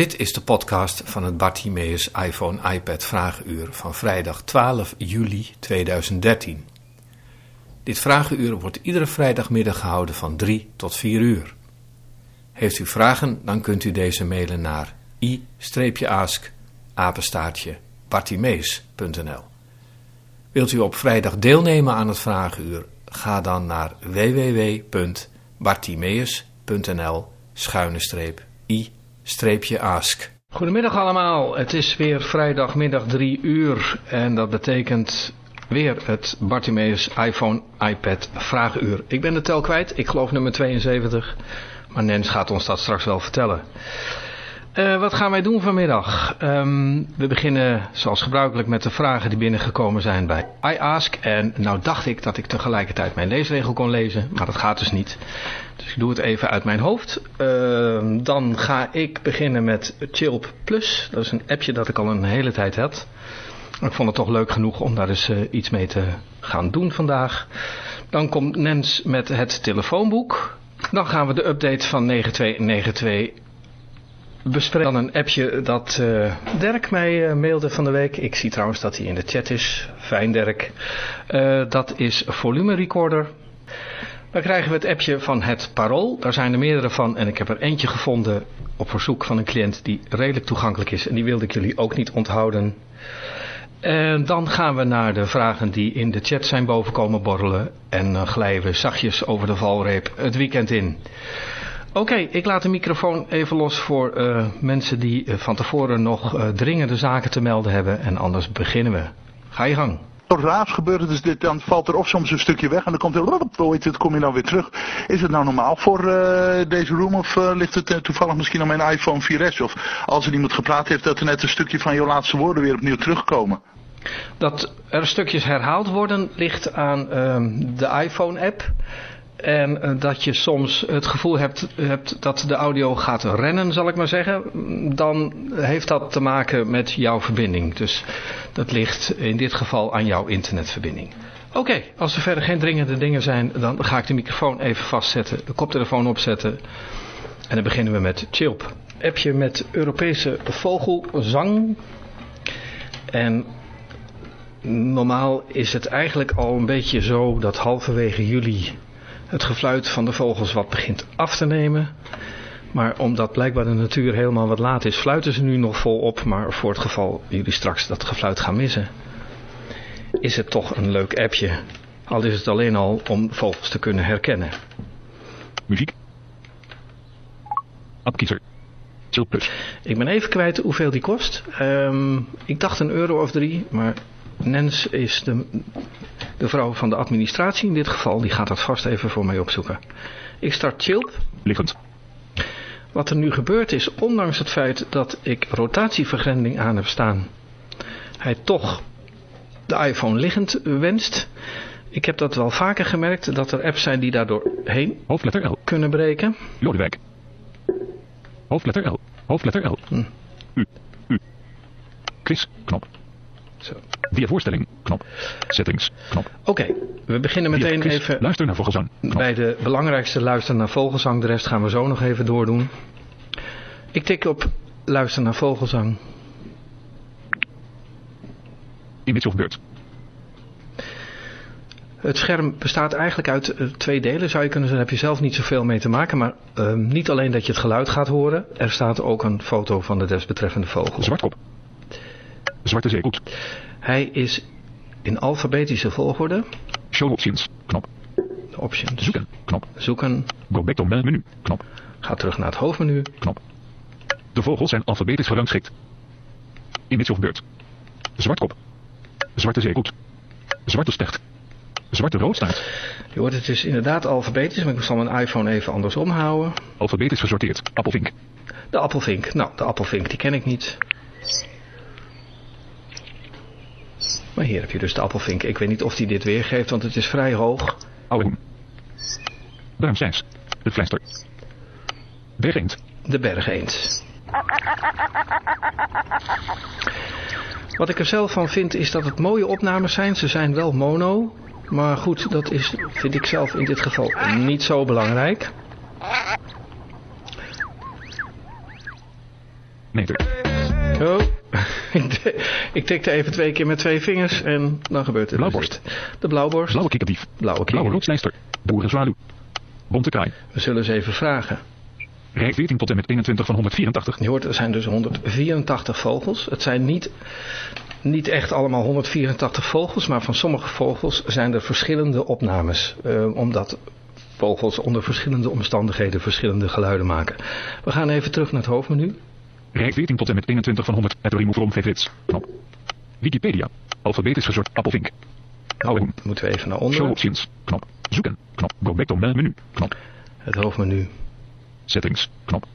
Dit is de podcast van het Bartimeus iPhone iPad Vragenuur van vrijdag 12 juli 2013. Dit vragenuur wordt iedere vrijdagmiddag gehouden van 3 tot 4 uur. Heeft u vragen, dan kunt u deze mailen naar i-ask apenstaartje. Wilt u op vrijdag deelnemen aan het vragenuur? Ga dan naar www.bartimeus.nl schuine streep i ask. Goedemiddag allemaal, het is weer vrijdagmiddag 3 uur en dat betekent weer het Bartimeus iPhone iPad vraaguur. Ik ben de tel kwijt, ik geloof nummer 72, maar Nens gaat ons dat straks wel vertellen. Uh, wat gaan wij doen vanmiddag? Um, we beginnen zoals gebruikelijk met de vragen die binnengekomen zijn bij iAsk. En nou dacht ik dat ik tegelijkertijd mijn leesregel kon lezen, maar dat gaat dus niet. Dus ik doe het even uit mijn hoofd. Uh, dan ga ik beginnen met Chilp Plus. Dat is een appje dat ik al een hele tijd had. Ik vond het toch leuk genoeg om daar eens uh, iets mee te gaan doen vandaag. Dan komt Nens met het telefoonboek. Dan gaan we de update van 9292 bespreken dan een appje dat uh, Dirk mij uh, mailde van de week. Ik zie trouwens dat hij in de chat is. Fijn Dirk. Uh, dat is volume recorder. Dan krijgen we het appje van het Parool. Daar zijn er meerdere van en ik heb er eentje gevonden op verzoek van een cliënt die redelijk toegankelijk is. En die wilde ik jullie ook niet onthouden. En dan gaan we naar de vragen die in de chat zijn bovenkomen borrelen. En glijden we zachtjes over de valreep het weekend in. Oké, ik laat de microfoon even los voor uh, mensen die uh, van tevoren nog uh, dringende zaken te melden hebben. En anders beginnen we. Ga je gang. Raars gebeurt dus dit, dan valt er of soms een stukje weg en dan komt er, ooit, het kom je dan weer terug. Is het nou normaal voor deze room of ligt het toevallig misschien aan mijn iPhone 4S? Of als er iemand gepraat heeft dat er net een stukje van jouw laatste woorden weer opnieuw terugkomen? Dat er stukjes herhaald worden ligt aan ehm, de iPhone app. En eh, dat je soms het gevoel hebt, hebt dat de audio gaat rennen, zal ik maar zeggen. Dan heeft dat te maken met jouw verbinding. Dus dat ligt in dit geval aan jouw internetverbinding. Oké, als er verder geen dringende dingen zijn, dan ga ik de microfoon even vastzetten, de koptelefoon opzetten. En dan beginnen we met Chilp. Appje met Europese vogelzang. En normaal is het eigenlijk al een beetje zo dat halverwege juli het gefluit van de vogels wat begint af te nemen. Maar omdat blijkbaar de natuur helemaal wat laat is, fluiten ze nu nog volop. Maar voor het geval jullie straks dat gefluit gaan missen, is het toch een leuk appje. Al is het alleen al om vogels te kunnen herkennen. Muziek. Appkiezer. Ik ben even kwijt hoeveel die kost. Um, ik dacht een euro of drie, maar Nens is de, de vrouw van de administratie in dit geval. Die gaat dat vast even voor mij opzoeken. Ik start Chilp. Liggend. Wat er nu gebeurt is, ondanks het feit dat ik rotatievergrending aan heb staan, hij toch de iPhone liggend wenst. Ik heb dat wel vaker gemerkt, dat er apps zijn die daardoor heen Hoofdletter L. kunnen breken. Lodewijk. Hoofdletter L. Hoofdletter L. Hm. U. U. Chris. Knop. Zo. Via voorstelling, knop. Settings, knop. Oké, okay, we beginnen meteen even luister naar Vogelzang. Knop. Bij de belangrijkste luister naar Vogelzang. De rest gaan we zo nog even doordoen. Ik tik op luister naar Vogelzang. Image of beurt. Het scherm bestaat eigenlijk uit uh, twee delen, zou je kunnen zeggen. Daar heb je zelf niet zoveel mee te maken. Maar uh, niet alleen dat je het geluid gaat horen. Er staat ook een foto van de desbetreffende vogel. Zwartkop. Zwarte zeekoet. Hij is in alfabetische volgorde. Show options, knop. Options. Zoeken, knop. Zoeken. Go back to menu, knop. Ga terug naar het hoofdmenu. Knop. De vogels zijn alfabetisch gerangschikt. Image of beurt. Zwartkop. Zwarte zeekoet. Zwarte stecht. Zwarte roodstaart. Je hoort het is inderdaad alfabetisch, maar ik zal mijn iPhone even andersom houden. Alfabetisch gesorteerd. Appelvink. De appelvink. Nou, de appelvink die ken ik niet. Maar hier heb je dus de appelvink. Ik weet niet of die dit weergeeft, want het is vrij hoog. Oude Ruim 6. De fluister. Bergeend. De bergeend. Wat ik er zelf van vind is dat het mooie opnames zijn. Ze zijn wel mono. Maar goed, dat is, vind ik zelf in dit geval niet zo belangrijk. Meter. Oh, ik tikte even twee keer met twee vingers en dan gebeurt het. Blauwborst. De blauwborst. Blauwe kikkerdief. Blauwe Blauwe kikker. roodslijster. Boerenzwaluw. Bonte kraai. We zullen eens even vragen. Rij 14 tot en met 21 van 184. Je hoort, er zijn dus 184 vogels. Het zijn niet, niet echt allemaal 184 vogels, maar van sommige vogels zijn er verschillende opnames. eh, omdat vogels onder verschillende omstandigheden verschillende geluiden maken. We gaan even terug naar het hoofdmenu. Rij 14 tot en met 21 van 100. Het remove from favorites. Knop. Wikipedia. Alfabetisch gezort. Appelvink. Oude hoen. Moeten we even naar Show onder. options. Knop. Zoeken. Knop. Go back to menu. Knop. Het hoofdmenu. Settings. Knop.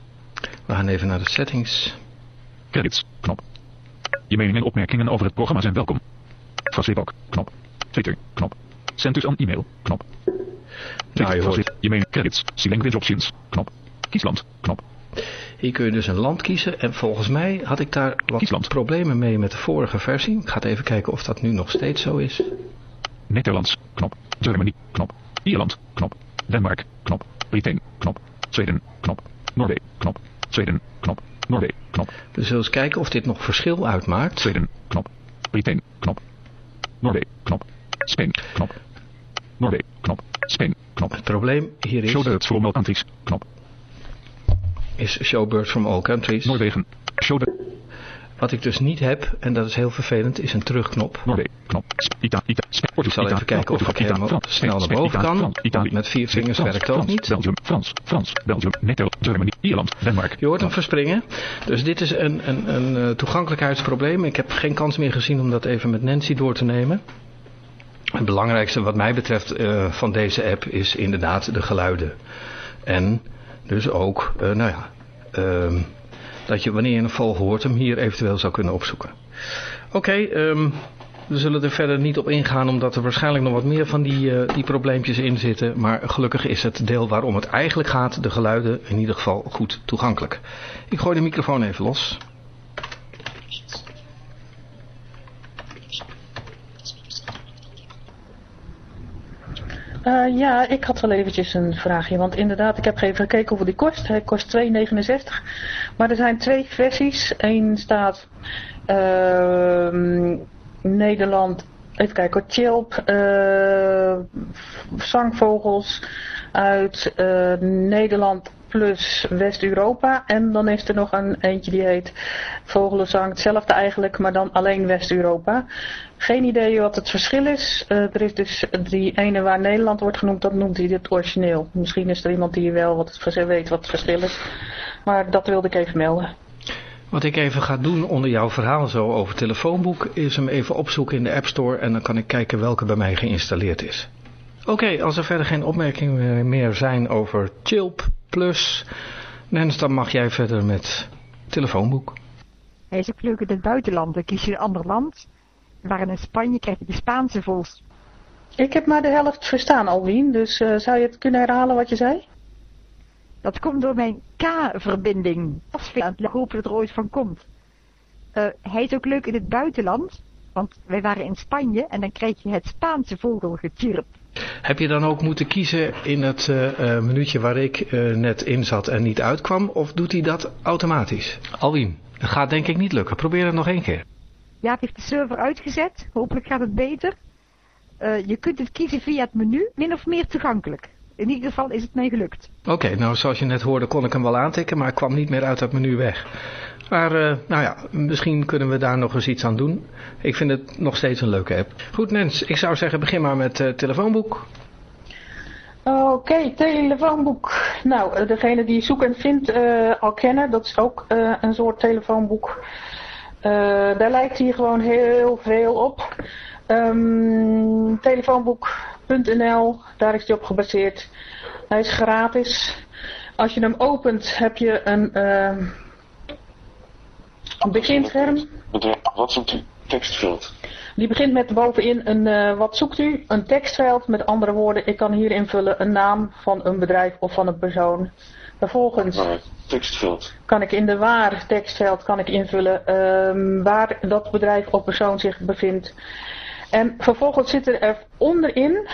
We gaan even naar de settings. Credits. Knop. Je meningen en opmerkingen over het programma zijn welkom. Facebook. Knop. Twitter. Knop. Send us an e-mail. Knop. Nou, je hoort, Je mening. Credits. See language options. Knop. Kiesland. Knop. Hier kun je dus een land kiezen. En volgens mij had ik daar wat Kiesland. problemen mee met de vorige versie. Ik ga even kijken of dat nu nog steeds zo is. Nederlands. Knop. Germany. Knop. Ierland. Knop. Denmark. Knop. Britain. Knop. Zweden. Knop. Noorwegen. Knop. Zweden. Knop. Noorwegen. Knop. We zullen eens kijken of dit nog verschil uitmaakt. Zweden. Knop. Britain. Knop. Noorwegen. Knop. Spain. Knop. Noorwegen. Knop. Spain. Knop. Het probleem hier is, Show the for all countries. Knop. Is Showbirds from All Countries. Noorwegen. Wat ik dus niet heb, en dat is heel vervelend, is een terugknop. Noorwegen. Knop. Ita. Ita. Sp- Ik zal even kijken of ik helemaal snel naar boven kan. Met vier vingers werkt ook niet. Belgium. Frans. Frans. Belgium. Nederland. Germany. Ierland. Denmark. Je hoort hem verspringen. Dus dit is een, een, een eh, toegankelijkheidsprobleem. Ik heb geen kans meer gezien om dat even met Nancy door te nemen. Het belangrijkste wat mij betreft eh, van deze app is inderdaad de geluiden. En dus ook, eh, nou ja, ehm, dat je wanneer je een vogel hoort hem hier eventueel zou kunnen opzoeken. Oké, ehm, we zullen er verder niet op ingaan omdat er waarschijnlijk nog wat meer van die, eh, die probleempjes in zitten. Maar gelukkig is het deel waarom het eigenlijk gaat, de geluiden, in ieder geval goed toegankelijk. Ik gooi de microfoon even los. Eh, ja, ik had wel eventjes een vraagje. Want inderdaad, ik heb even gekeken hoeveel die kost. Hij kost 2,69. Maar er zijn twee versies. Eén staat ehm, Nederland, even kijken Chilp, eh, zangvogels uit eh, Nederland plus West-Europa. En dan is er nog een eentje die heet Vogelenzang. Hetzelfde eigenlijk, maar dan alleen West-Europa. Geen idee wat het verschil is. Eh, er is dus die ene waar Nederland wordt genoemd, dat noemt hij het origineel. Misschien is er iemand die wel wat het weet wat het verschil is. Maar dat wilde ik even melden. Wat ik even ga doen onder jouw verhaal zo over telefoonboek, is hem even opzoeken in de App Store en dan kan ik kijken welke bij mij geïnstalleerd is. Oké, als er verder geen opmerkingen meer zijn over Chilp Plus, Nens, dan mag jij verder met telefoonboek. Hij is ook leuk in het buitenland. Dan kies je een ander land. Waar in Spanje krijg je de Spaanse vos. Ik heb maar de helft verstaan, Alwien. Dus eh, zou je het kunnen herhalen wat je zei? Dat komt door mijn K-verbinding. Het hopen dat er ooit van komt. Eh, hij is ook leuk in het buitenland. Want wij waren in Spanje en dan krijg je het Spaanse vogelgetjirp. Heb je dan ook moeten kiezen in het eh, eh, minuutje waar ik eh, net in zat en niet uitkwam, of doet hij dat automatisch? Alwien, dat gaat denk ik niet lukken. Probeer het nog één keer. Jaap heeft de server uitgezet. Hopelijk gaat het beter. Eh, je kunt het kiezen via het menu. Min of meer toegankelijk. In ieder geval is het mij gelukt. Oké, nou zoals je net hoorde kon ik hem wel aantikken, maar ik kwam niet meer uit dat menu weg. Maar eh, nou ja, misschien kunnen we daar nog eens iets aan doen. Ik vind het nog steeds een leuke app. Goed Nens, ik zou zeggen begin maar met eh, telefoonboek. Oké, telefoonboek. Nou, eh, degene die zoek en vindt eh, al kennen, dat is ook eh, een soort telefoonboek. Eh, daar lijkt hij gewoon heel veel op. Ehm, telefoonboek.nl, daar is hij op gebaseerd. Hij is gratis. Als je hem opent, heb je een, ehm, een beginscherm. Wat zoekt u? Tekstveld. Die begint met bovenin een eh, wat zoekt u? Een tekstveld. Met andere woorden, ik kan hier invullen een naam van een bedrijf of van een persoon. Vervolgens Waar? Tekstveld. kan ik in de waar tekstveld kan ik invullen ehm, waar dat bedrijf of persoon zich bevindt. En vervolgens zitten er onderin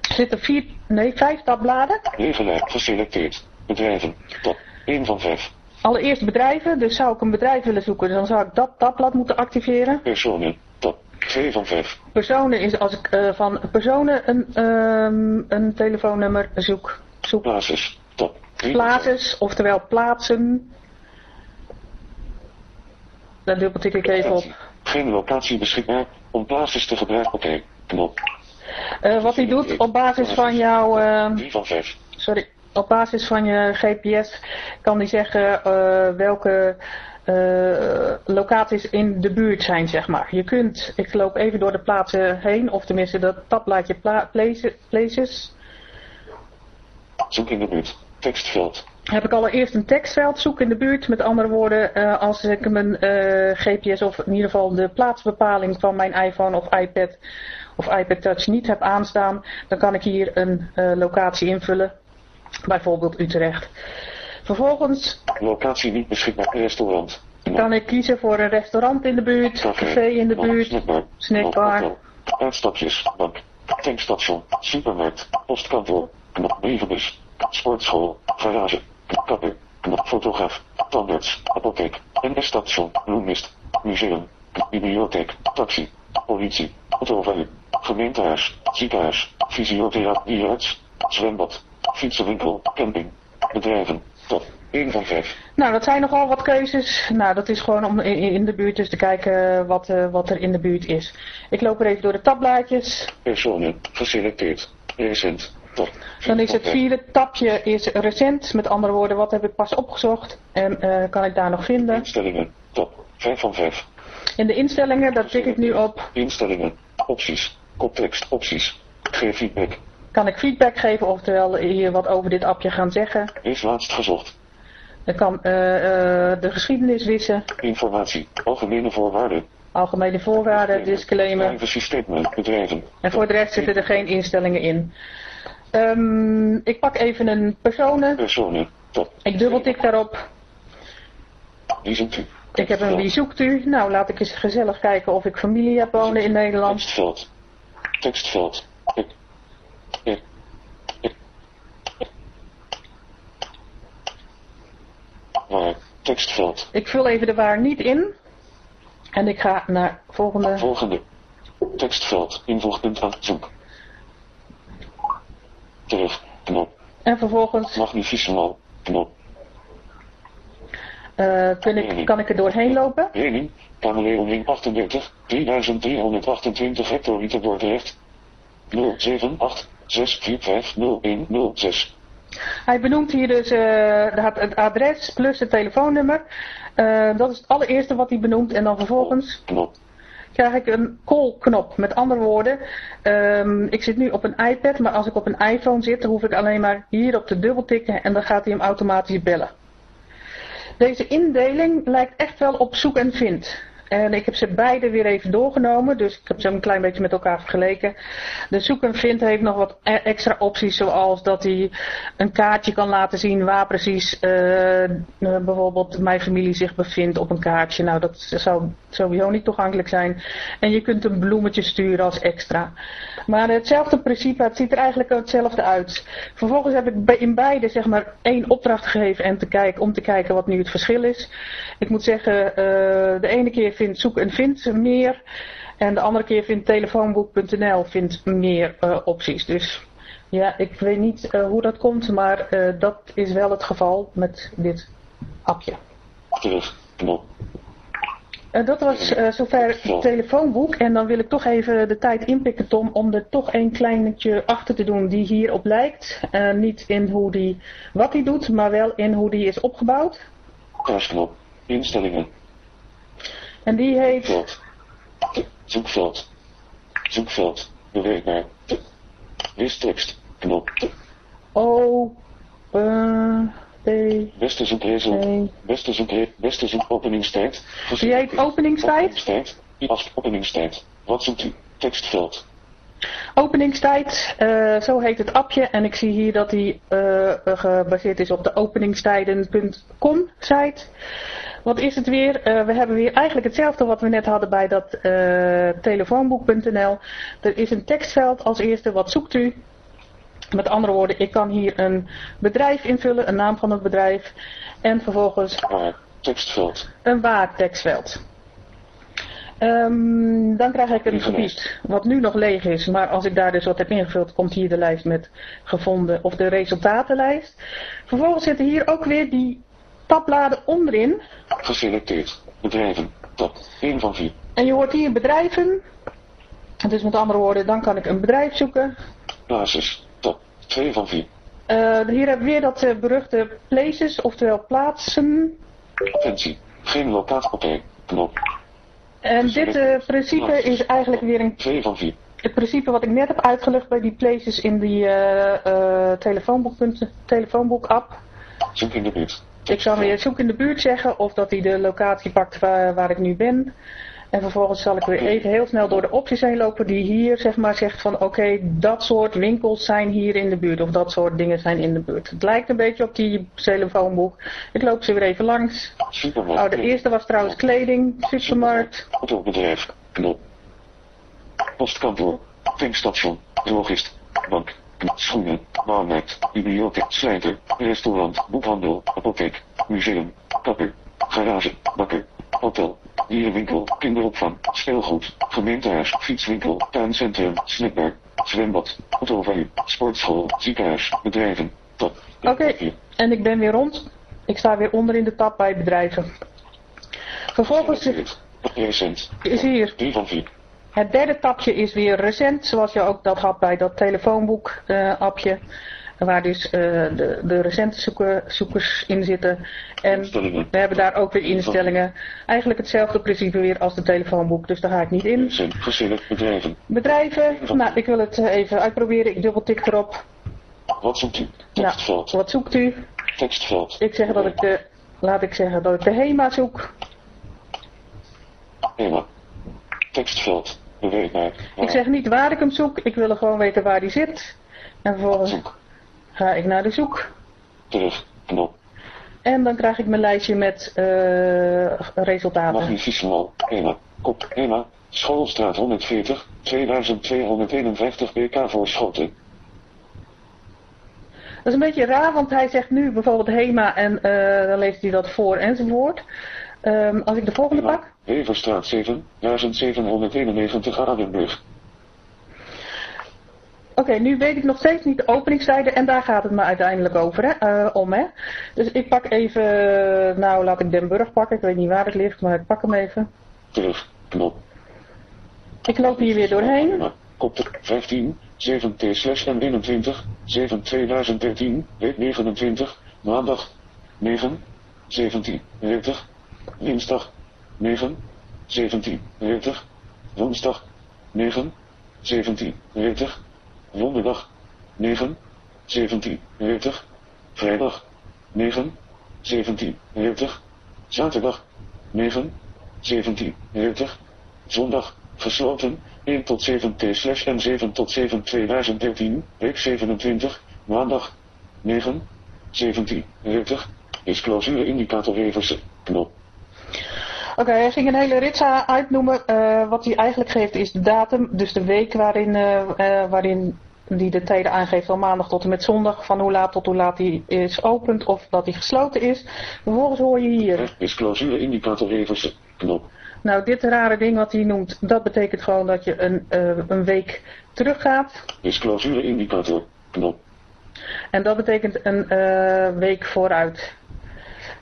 zitten vier, nee, vijf tabbladen. Regenlijk geselecteerd. Bedrijven. Top 1 van 5. Allereerst bedrijven, dus zou ik een bedrijf willen zoeken, dan zou ik dat tabblad moeten activeren. Personen. Tab 2 van 5. Personen is als ik eh, van personen een, ehm, een telefoonnummer zoek. zoek. Plazes. Tab 3 van 5. Plazes, oftewel plaatsen. Daar dubbeltik ik even op. Geen locatie beschikbaar. Om plazes te gebruiken. Oké. Knop. Eh, wat hij doet op basis van jouw... 3 van 5. sorry, op basis van je GPS kan die zeggen eh, welke eh, locaties in de buurt zijn, zeg maar. Je kunt, ik loop even door de plaatsen heen, of tenminste dat tabblaadje pla places, places. Zoek in de buurt. Tekstveld. Heb ik allereerst een tekstveld, zoek in de buurt. Met andere woorden, eh, als ik mijn eh, GPS of in ieder geval de plaatsbepaling van mijn iPhone of iPad of iPad Touch niet heb aanstaan, dan kan ik hier een eh, locatie invullen. Bijvoorbeeld Utrecht. Vervolgens Locatie niet beschikbaar. Restaurant. Kan ik kiezen voor een restaurant in de buurt, café in de buurt, Snackbar. snackbar. Knop. Hotel. Uitstapjes. Bank. Tankstation. Supermarkt. Postkantoor. Knop. Brievenbus. Sportschool. Garage. Kapper. Knop. Fotograaf. Tandarts. Apotheek. NS-station. Bloemist. Museum. Bibliotheek. Taxi. Politie. Autoverhuur. Gemeentehuis. Ziekenhuis. Fysiotherapie. Zwembad. Fietsenwinkel. Camping. Bedrijven. Top. 1 van 5. Nou, dat zijn nogal wat keuzes. Nou, dat is gewoon om in, in de buurt dus te kijken wat, eh, wat er in de buurt is. Ik loop er even door de tabblaadjes. Personen. Geselecteerd. Recent. Dan is het vierde tabje is recent. Met andere woorden, wat heb ik pas opgezocht en eh, kan ik daar nog vinden. Instellingen. Top. 5 van 5. In de instellingen, daar tik ik nu op, Instellingen. Opties. Koptekst. Opties. Geef feedback. kan ik feedback geven, oftewel hier wat over dit appje gaan zeggen. Is laatst gezocht. Ik kan eh, eh, de geschiedenis wissen, Informatie. Algemene voorwaarden. algemene voorwaarden, disclaimer. Privacy statement. Bedrijven. En voor de rest zitten er geen instellingen in. Ehm, ik pak even een personen. Personen. Top. Ik dubbeltik daarop. Wie zoekt u? Ik heb een wie zoekt u? Nou, laat ik eens gezellig kijken of ik familie heb wonen in Nederland. Tekstveld. Tekstveld. Ik. Ik. Ik. Waar. Tekstveld. Ik vul even de waar niet in. En ik ga naar volgende. Volgende. Tekstveld. Invoegpunt aan zoek. Terug. Knop. En vervolgens Magnificemal. Knop. eh, kun ik, kan ik er doorheen lopen. Lening. Kameleoning 38. 3328 hectoliter Dordrecht. 078 645 0106. Hij benoemt hier dus eh, het- adres plus het telefoonnummer. Eh, dat is het allereerste wat hij benoemt. En dan vervolgens Knop. Krijg ik een call knop. Met andere woorden, ehm, ik zit nu op een iPad, maar als ik op een iPhone zit, dan hoef ik alleen maar hierop te dubbeltikken en dan gaat hij hem automatisch bellen. Deze indeling lijkt echt wel op zoek en vind. En ik heb ze beide weer even doorgenomen, dus ik heb ze een klein beetje met elkaar vergeleken. De zoek en vind heeft nog wat e- extra opties, zoals dat hij een kaartje kan laten zien waar precies eh, eh, bijvoorbeeld mijn familie zich bevindt op een kaartje. Nou, dat zou sowieso niet toegankelijk zijn. En je kunt een bloemetje sturen als extra. Maar hetzelfde principe, het ziet er eigenlijk hetzelfde uit. Vervolgens heb ik in beide zeg maar één opdracht gegeven en te kijken, om te kijken wat nu het verschil is. Ik moet zeggen, eh, de ene keer vindt zoek en vindt meer. En de andere keer vindt telefoonboek.nl vindt meer eh, opties. Dus ja, ik weet niet eh, hoe dat komt, maar eh, dat is wel het geval met dit appje. Dat was zover het telefoonboek. En dan wil ik toch even de tijd inpikken, Tom, om er toch een kleinetje achter te doen die hierop lijkt. Niet in hoe die, wat hij doet, maar wel in hoe die is opgebouwd. Thuisknop. Instellingen. En die heet, Veld. Zoekveld. Zoekveld. Beweegbaar. Wistekst. Knop. O, eh, P, Beste zoekresultaat. Beste zoek, beste zoek openingstijd. Die heet openingstijd? Openingstijd. Als openingstijd. Wat zoekt u? Tekstveld. Openingstijd, eh, zo heet het appje. En ik zie hier dat die eh, gebaseerd is op de openingstijden.com site. Wat is het weer? Eh, we hebben weer eigenlijk hetzelfde wat we net hadden bij dat eh, telefoonboek.nl. Er is een tekstveld als eerste. Wat zoekt u? Met andere woorden, ik kan hier een bedrijf invullen, een naam van het bedrijf. En vervolgens Waar. Tekstveld. een waar tekstveld. Ehm, dan krijg ik een gebied wat nu nog leeg is, maar als ik daar dus wat heb ingevuld, komt hier de lijst met gevonden of de resultatenlijst. Vervolgens zitten hier ook weer die tabbladen onderin. Geselecteerd. Bedrijven. Tab. 1 van 4. En je hoort hier bedrijven. Dus met andere woorden, dan kan ik een bedrijf zoeken. Basis. Tab. 2 van 4. Eh, hier hebben we weer dat eh, beruchte places, oftewel plaatsen. Attentie. Geen locaat. Oké. Knop. En dit eh, principe is eigenlijk weer een 2 van 4. Het principe wat ik net heb uitgelegd bij die places in die eh, eh, telefoonboek, telefoonboek app. Zoek in de buurt. Ik kan weer zoek in de buurt zeggen of dat hij de locatie pakt waar, waar ik nu ben. En vervolgens zal ik weer even heel snel door de opties heen lopen die hier zeg maar zegt van oké, dat soort winkels zijn hier in de buurt of dat soort dingen zijn in de buurt. Het lijkt een beetje op die telefoonboek. Ik loop ze weer even langs. Supermarkt. Oh, de eerste was trouwens kleding, supermarkt. Autobedrijf. Knop. Postkantoor. Tankstation. Drogist. Bank. Schoenen. Bouwmarkt. Bibliotheek. Slijter. Restaurant. Boekhandel. Apotheek. Museum. Kapper. Garage. Bakker. Hotel. Dierenwinkel. Kinderopvang. Speelgoed. Gemeentehuis. Fietswinkel. Tuincentrum. Snackbar. Zwembad. Autoverhuur. Sportschool. Ziekenhuis. Bedrijven. Top. Oké, en ik ben weer rond. Ik sta weer onder in de tab bij bedrijven. Vervolgens Recent. is hier 3 van 4. Het derde tapje is weer recent, zoals je ook dat had bij dat telefoonboek eh, appje. Waar dus eh, de, de recente zoeken, zoekers in zitten. En we hebben daar ook weer instellingen. Eigenlijk hetzelfde principe weer als de telefoonboek, dus daar ga ik niet in. Bedrijven. Bedrijven, nou ik wil het eh, even uitproberen. Ik dubbeltik erop. Wat zoekt u? Nou, Tekstveld. wat zoekt u? Tekstveld. Ik zeg dat ik de, laat ik zeggen dat ik de HEMA zoek. Thema. Tekstveld. Ik zeg niet waar ik hem zoek, ik wil gewoon weten waar die zit. En vervolgens Zoek. ga ik naar de zoek. Terug. Knop. En dan krijg ik mijn lijstje met eh, resultaten. Magnificemal. Thema. Kop. Thema. Schoolstraat 140. 2251 BK voor Schoten. Dat is een beetje raar, want hij zegt nu bijvoorbeeld HEMA en eh, dan leest hij dat voor enzovoort. Ehm, als ik de volgende pak. Weverstraat 7. 1791 Arenburg. Oké, nu weet ik nog steeds niet de openingstijden en daar gaat het me uiteindelijk over, hè, eh, om. Hè. Dus ik pak even, nou laat ik Den Burg pakken, ik weet niet waar het ligt, maar ik pak hem even. Terug. Knop. Ik loop hier weer doorheen. Thema. Kop. 15. 7T slash M21. 7 2013. Week 29. Maandag. 9. 17. 40. Dinsdag. 9. 17. 40. Woensdag. 9. 17. 40. Donderdag. 9. 17. 40. Vrijdag. 9. 17. 40. Zaterdag. 9. 17. 40. Zondag. Gesloten. 1 tot 7 T slash en 7 tot 7 2013. Week 27. Maandag. 9. 17. 40. Is clausule indicator. Knop. Oké, hij ging een hele rits a- uitnoemen. Eh, wat hij eigenlijk geeft is de datum, dus de week waarin, eh, eh, waarin die de tijden aangeeft van maandag tot en met zondag. Van hoe laat tot hoe laat hij is opent of dat hij gesloten is. Vervolgens hoor je hier. Is clausule indicator reverse. Knop. Nou, dit rare ding wat hij noemt, dat betekent gewoon dat je een, eh, een week teruggaat. Is clausule indicator. Knop. En dat betekent een eh, week vooruit.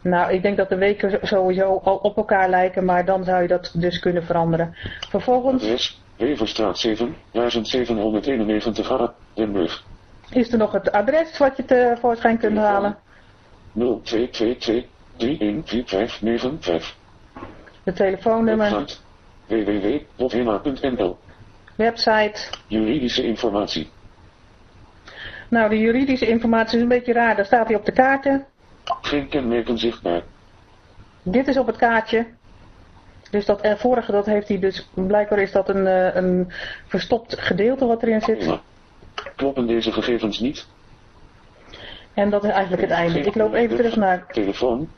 Nou, ik denk dat de weken sowieso al op elkaar lijken, maar dan zou je dat dus kunnen veranderen. Vervolgens Adres. Weverstraat 7. 1791 Arra. Den Burg. is er nog het adres wat je tevoorschijn kunt halen. 0222 314595. De telefoonnummer, www.hema.nl. website. Juridische informatie. Nou, de juridische informatie is een beetje raar. Daar staat hij op de kaarten. Geen kenmerken zichtbaar. Dit is op het kaartje. Dus dat eh, vorige, dat heeft hij dus, blijkbaar is dat een, eh, een verstopt gedeelte wat erin zit. Kloppen deze gegevens niet? En dat is eigenlijk het einde. Ik loop even terug naar, Telefoon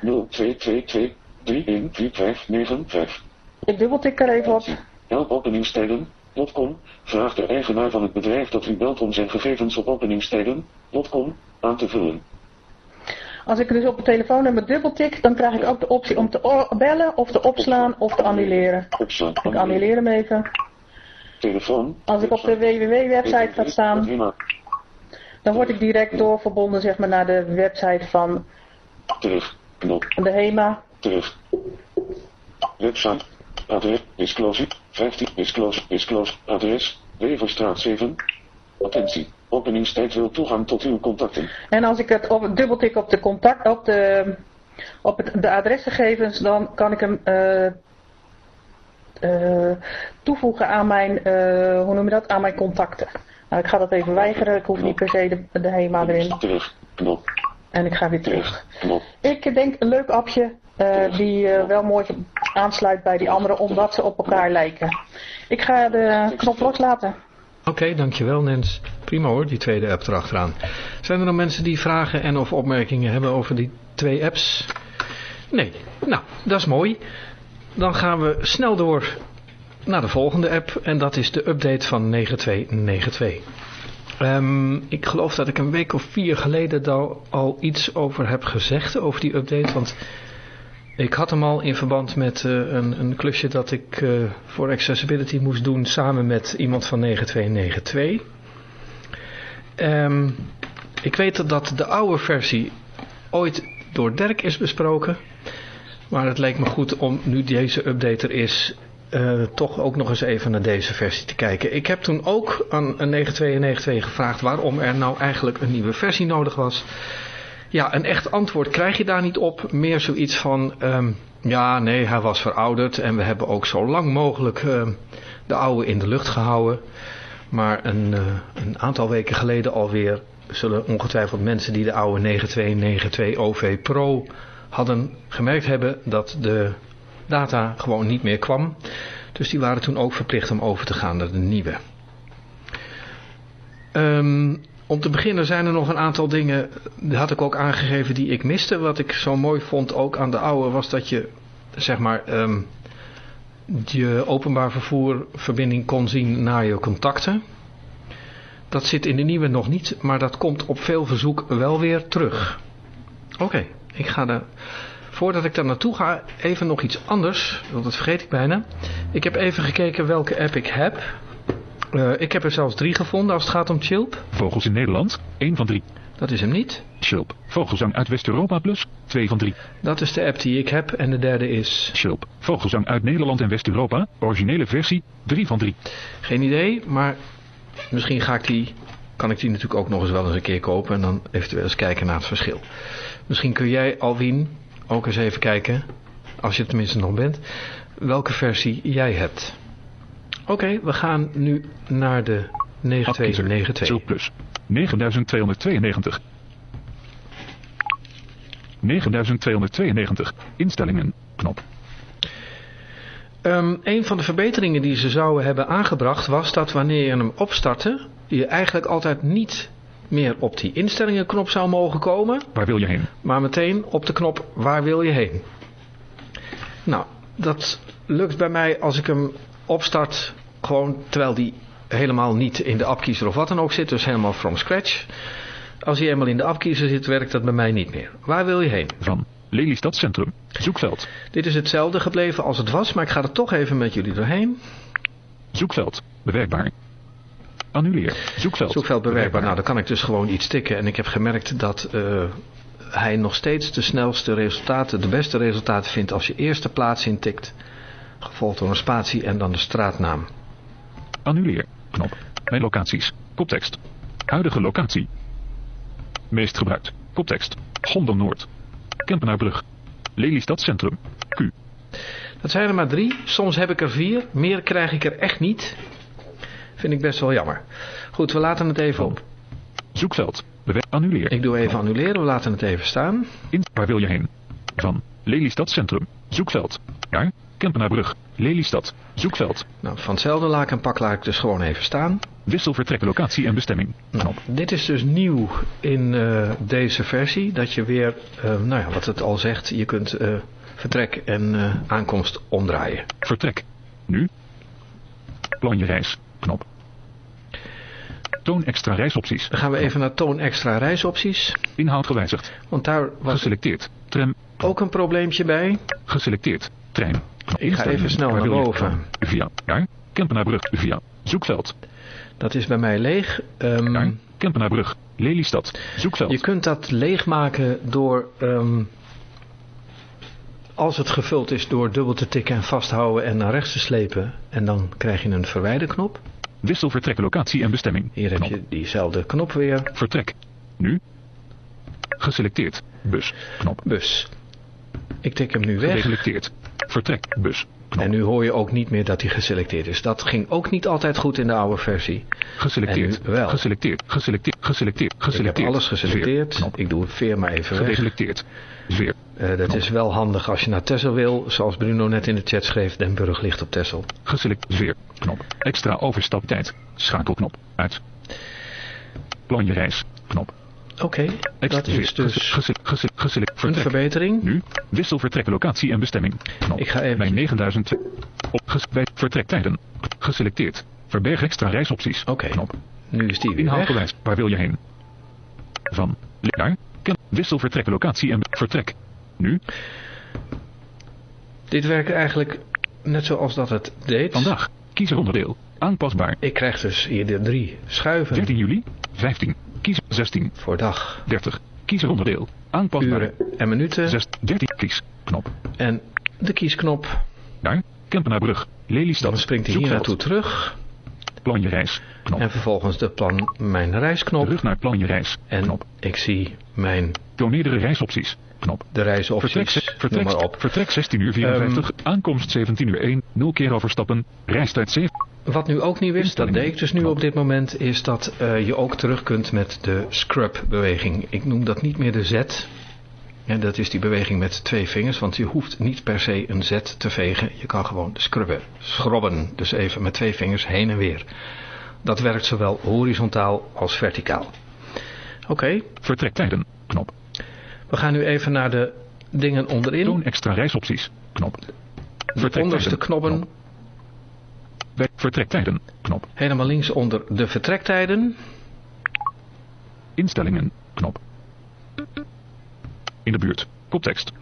0222 314595. ik dubbeltik er even op. Help openingstijden .com, vraagt de eigenaar van het bedrijf dat u belt om zijn gegevens op openingstijden, .com, aan te vullen. Als ik dus op het telefoonnummer dubbeltik, dan krijg ik ook de optie om te bellen of te opslaan of te annuleren. Opslaan. Ik annuleer hem even. Telefoon. Als ik op de www-website ga staan, dan word ik direct doorverbonden zeg maar, naar de website van Terug. Knop. de HEMA. Terug. Website. Adres. Disclosure. 15. Disclose. Disclose. Adres. Weverstraat 7. Attentie. Openingstijd wil toegang tot uw contacten. En als ik het op, dubbeltik op de contact, op de, op het, de adresgegevens, dan kan ik hem uh, uh, toevoegen aan mijn, uh, hoe noem je dat, aan mijn contacten. Nou, ik ga dat even weigeren, ik hoef niet per se de, de HEMA erin. Terug. Knop. En ik ga weer terug. Knop. Ik denk een leuk appje die wel mooi aansluit bij die andere, omdat ze op elkaar lijken. Ik ga de knop loslaten. Oké, dankjewel Nens. Prima hoor, die tweede app erachteraan. Zijn er nog mensen die vragen en of opmerkingen hebben over die twee apps? Nee. Nou, dat is mooi. Dan gaan we snel door naar de volgende app en dat is de update van 9292. Um, ik geloof dat ik een week of vier geleden daar al iets over heb gezegd, over die update. Want ik had hem al in verband met uh, een, een, klusje dat ik uh, voor Accessibility moest doen samen met iemand van 9292. Um, ik weet dat de oude versie ooit door Dirk is besproken. Maar het leek me goed om nu deze update er is, uh, toch ook nog eens even naar deze versie te kijken. Ik heb toen ook aan een 9292 gevraagd waarom er nou eigenlijk een nieuwe versie nodig was. Ja, een echt antwoord krijg je daar niet op. Meer zoiets van, um, ja nee, hij was verouderd en we hebben ook zo lang mogelijk uh, de oude in de lucht gehouden. Maar een, uh, een aantal weken geleden alweer zullen ongetwijfeld mensen die de oude 9292 OV Pro hadden gemerkt hebben dat de data gewoon niet meer kwam. Dus die waren toen ook verplicht om over te gaan naar de nieuwe. Um, om te beginnen zijn er nog een aantal dingen, die had ik ook aangegeven, die ik miste. Wat ik zo mooi vond ook aan de oude was dat je, zeg maar, um, je openbaar vervoerverbinding kon zien naar je contacten. Dat zit in de nieuwe nog niet, maar dat komt op veel verzoek wel weer terug. Oké, okay, ik ga er, voordat ik daar naartoe ga, even nog iets anders, want dat vergeet ik bijna. Ik heb even gekeken welke app ik heb. Uh, ik heb er zelfs drie gevonden als het gaat om Chilp. Vogels in Nederland, één van drie. Dat is hem niet. Chilp, Vogelzang uit West-Europa Plus, 2 van 3. Dat is de app die ik heb en de derde is... Chilp, Vogelzang uit Nederland en West-Europa, originele versie, 3 van 3. Geen idee, maar misschien ga ik die, kan ik die natuurlijk ook nog eens wel eens een keer kopen en dan eventueel eens kijken naar het verschil. Misschien kun jij, Alwin, ook eens even kijken, als je tenminste nog bent, welke versie jij hebt. Oké, okay, we gaan nu naar de 9292. Chilp Plus, 9292. 9292. Instellingen. Knop. Um, een van de verbeteringen die ze zouden hebben aangebracht was dat wanneer je hem opstartte, je eigenlijk altijd niet meer op die instellingenknop zou mogen komen. Waar wil je heen? Maar meteen op de knop waar wil je heen. Nou, dat lukt bij mij als ik hem opstart gewoon terwijl die helemaal niet in de appkiezer of wat dan ook zit, dus helemaal from scratch. Als hij eenmaal in de appkiezer zit, werkt dat bij mij niet meer. Waar wil je heen? Van Lelystad Centrum, zoekveld. Dit is hetzelfde gebleven als het was, maar ik ga er toch even met jullie doorheen. Zoekveld, bewerkbaar. Annuleer, zoekveld. Zoekveld bewerkbaar. Nou, dan kan ik dus gewoon iets tikken. En ik heb gemerkt dat uh, hij nog steeds de snelste resultaten, de beste resultaten vindt als je eerst de plaats intikt. Gevolgd door een spatie en dan de straatnaam. Annuleer, knop. Mijn locaties, koptekst. Huidige locatie. Meest gebruikt, koptekst. Gondel Noord. Kempenaarbrug. Lelystad Centrum. Q. Dat zijn er maar drie. Soms heb ik er vier. Meer krijg ik er echt niet. Vind ik best wel jammer. Goed, we laten het even op. Zoekveld. Annuleer. Ik doe even annuleren. We laten het even staan. In, waar wil je heen? Van Lelystad Centrum. Zoekveld. Ja. Kempenaarbrug. Lelystad. Zoekveld. Nou, van hetzelfde laak en pak laat ik dus gewoon even staan. Wissel vertreklocatie en bestemming. Nou, dit is dus nieuw in uh, deze versie. Dat je weer, uh, nou ja, wat het al zegt, je kunt uh, vertrek en aankomst omdraaien. Vertrek. Nu. Plan je reis. knop. Toon extra reisopties. Dan gaan we even naar toon extra reisopties. Inhoud gewijzigd. Want daar was Geselecteerd. Tram. ook een probleempje bij. Geselecteerd. Trein. Ik ga even snel naar boven. Via. Daar. Kempenaarbrug. Via. Zoekveld. Dat is bij mij leeg. Ehm, Daar. Kempenaarbrug. Lelystad. Zoekveld. je kunt dat leegmaken door... ehm, als het gevuld is door dubbel te tikken en vasthouden en naar rechts te slepen. En dan krijg je een verwijderknop. Wissel vertrek locatie en bestemming. Hier heb Knop. je diezelfde knop weer. Vertrek. Nu. Geselecteerd. Bus. Knop. Bus. Ik tik hem nu weg. Gedeselecteerd. Vertrek. Bus. Knop. En nu hoor je ook niet meer dat hij geselecteerd is. Dat ging ook niet altijd goed in de oude versie. Geselecteerd. Wel. Geselecteerd. Geselecteerd. Geselecteerd. Ik heb Geselecteerd. alles geselecteerd. Veer. Ik doe het veer maar even weg. Gedeselecteerd. Veer. Eh, dat is wel handig als je naar Texel wil. Zoals Bruno net in de chat schreef, Den Burg ligt op Texel. Geselecteerd. Veer. Knop. Extra overstaptijd. Schakelknop. Uit. Plan je reis. Knop. Oké, dat Extra is dus een verbetering. Nu. Wissel vertrek locatie en bestemming. Knop. Ik ga even- Bij 9000. Op. Bij vertrektijden. Geselecteerd. Verberg extra reisopties. Oké. Knop. Nu is die weer Inhoud weg. gewijs. Waar wil je heen? Van. Daar. Ken. Wissel vertrek locatie en vertrek. Nu. Dit werkt eigenlijk net zoals dat het deed. Vandaag. Kies er onderdeel. Aanpasbaar. Ik krijg dus hier de drie schuiven 13 juli. 15. Kies 16. voor dag, 30. Kies er onderdeel. Aanpasbaar. uren en minuten. 6. 13. Kies. Knop. En de kiesknop. Daar. Kempenaarbrug. Lelystad. Dan springt hij hier naartoe terug. Plan je reis. Knop. En vervolgens de plan mijn reisknop. Terug naar plan je reis. En Knop. ik zie mijn Toon meerdere reisopties. Knop. de reisopties. Vertrek, vertrek, maar op. vertrek 16 uur 54. aankomst 17 uur 1. 0 keer overstappen. Reistijd 7. Wat nu ook nieuw is, dat deed ik dus nu op dit moment, is dat eh, je ook terug kunt met de scrub beweging. Ik noem dat niet meer de Z. En dat is die beweging met twee vingers, want je hoeft niet per se een Z te vegen. Je kan gewoon scrubben, schrobben, dus even met twee vingers heen en weer. Dat werkt zowel horizontaal als verticaal. Oké, Vertrektijden. Knop. we gaan nu even naar de dingen onderin. Toon extra reisopties. Knop. De onderste knoppen, Knop. Vertrektijden. Knop. helemaal links onder de vertrektijden. Instellingen. Knop. In de buurt. Koptekst.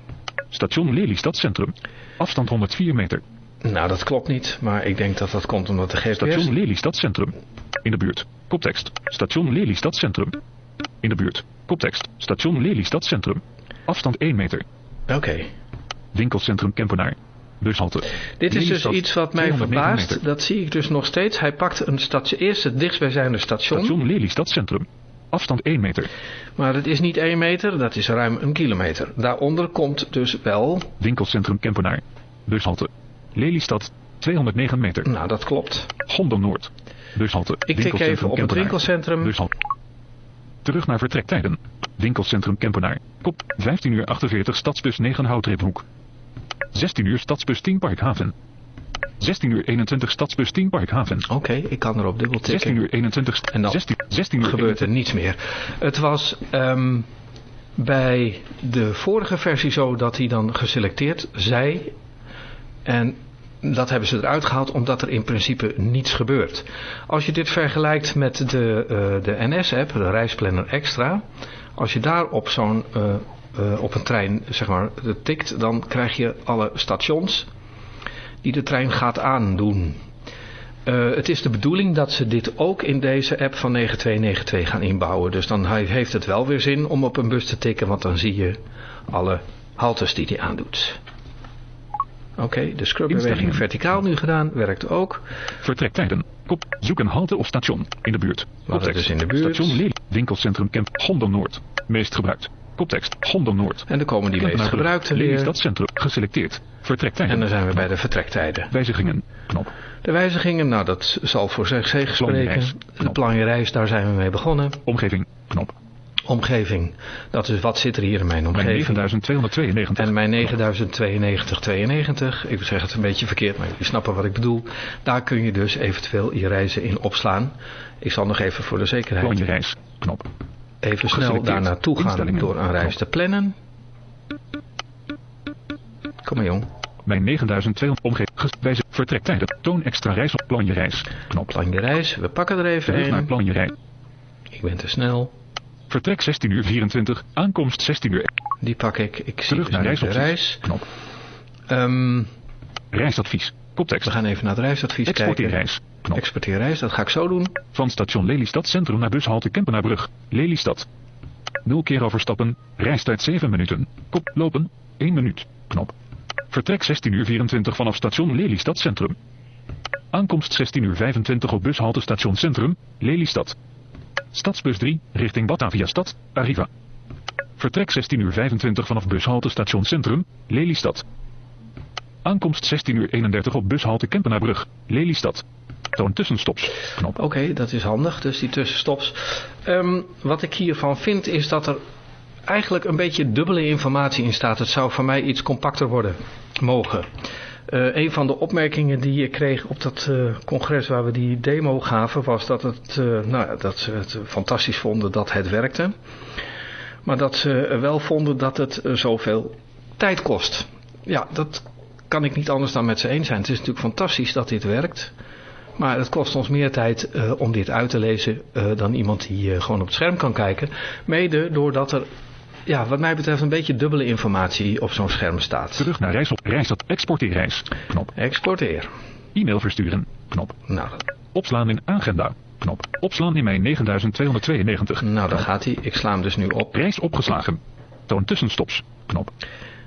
Station Lelystad Centrum. Afstand 104 meter. Nou, dat klopt niet, maar ik denk dat dat komt omdat de GPS... Station Lelystad Centrum. In de buurt. Koptekst. Station Lelystad Centrum. In de buurt. Koptekst. Station Lelystad Centrum. Afstand 1 meter. Oké. Winkelcentrum Kempenaar. Bushalte. Dit is dus iets wat mij 209 verbaast. Dat zie ik dus nog steeds. Hij pakt een station, eerst het dichtstbijzijnde station. Station Lelystad Centrum. Afstand 1 meter. Maar het is niet 1 meter, dat is ruim een kilometer. Daaronder komt dus wel... Winkelcentrum Kempenaar. Bushalte. Lelystad. 209 meter. Nou, dat klopt. Gondel Noord. Bushalte. Ik tik even op het Kempenaar. winkelcentrum. Bushalte. Terug naar vertrektijden. Winkelcentrum Kempenaar. Kop 15 uur 48 Stadsbus 9 Houtriphoek. 16 uur Stadsbus 10 Parkhaven. 16 uur 21 Stadsbus 10 Parkhaven. Oké, ik kan erop dubbel 16 tikken. uur 21 st- En dan 16, 16 uur gebeurt er niets meer. Het was ehm, bij de vorige versie zo dat hij dan geselecteerd zei. En dat hebben ze eruit gehaald omdat er in principe niets gebeurt. Als je dit vergelijkt met de, eh, de NS-app, de Reisplanner Extra. Als je daar op zo'n eh, eh, op een trein zeg maar, tikt, dan krijg je alle stations die de trein gaat aandoen. Eh, het is de bedoeling dat ze dit ook in deze app van 9292 gaan inbouwen. Dus dan he- heeft het wel weer zin om op een bus te tikken, want dan zie je alle haltes die hij aandoet. Oké, de scrubbeweging verticaal nu gedaan, werkt ook. Vertrektijden. Kop. Zoek een halte of station. In de buurt. Koptekst. dus in de buurt. Station Lely. Winkelcentrum Kemp. Gondel Noord. Meest gebruikt. Koptekst. Gondel Noord. En dan komen die meest gebruikte weer. Lelystad Centrum. Geselecteerd. Vertrektijden. En dan zijn we bij de vertrektijden. Wijzigingen. Knop. De wijzigingen, nou dat zal voor zich spreken. De planreis, daar zijn we mee begonnen. Omgeving. Knop. Omgeving, dat is wat zit er hier in mijn Mijn omgeving. 9292. En mijn 9092-92, ik zeg het een beetje verkeerd, maar jullie snappen wat ik bedoel. Daar kun je dus eventueel je reizen in opslaan. Ik zal nog even voor de zekerheid je reis. Knop. Even snel daar naartoe gaan door een reis te plannen. Kom maar jong. Mijn 9200 omgeving. Wijze. Vertrektijden. Toon extra reis op plan je reis. Knop. Plan je reis. We pakken er even Terug naar een. plan je reis. Ik ben te snel. Vertrek 16 uur 24. Aankomst 16 uur. Die pak ik. Ik zie Terug dus naar de reisopties. reis. Knop. Ehm, Reisadvies. Koptekst. we gaan even naar het reisadvies Exporteer kijken. reis. Knop. Exporteer reis. Dat ga ik zo doen. Van station Lelystad Centrum naar bushalte Kempenaarbrug. Lelystad. 0 keer overstappen. Reistijd 7 minuten. Kop lopen. 1 minuut. Knop. Vertrek 16 uur 24 vanaf station Lelystad Centrum. Aankomst 16 uur 25 op bushalte station Centrum. Lelystad. Stadsbus 3 richting Batavia Stad. Arriva. Vertrek 16 uur 25 vanaf bushalte station Centrum. Lelystad. Aankomst 16 uur 31 op bushalte Kempenaarbrug. Lelystad. Toon tussenstops. Oké, dat is handig. Dus die tussenstops. Ehm, wat ik hiervan vind is dat er eigenlijk een beetje dubbele informatie in staat. Het zou voor mij iets compacter worden mogen. Eh, een van de opmerkingen die ik kreeg op dat eh, congres waar we die demo gaven was dat, het, eh, nou, dat ze het fantastisch vonden dat het werkte. Maar dat ze wel vonden dat het zoveel tijd kost. Ja, dat kan ik niet anders dan met ze eens zijn. Het is natuurlijk fantastisch dat dit werkt. Maar het kost ons meer tijd eh, om dit uit te lezen eh, dan iemand die eh, gewoon op het scherm kan kijken. Mede doordat er, ja, wat mij betreft, een beetje dubbele informatie op zo'n scherm staat. Terug naar reis op reis dat exporteer reis. Knop. Exporteer. E-mail versturen. Knop. Nou, Opslaan in agenda. Knop. Opslaan in mei 9292. nou daar gaat hij. Ik sla hem dus nu op. Reis opgeslagen. Toon tussenstops. Knop.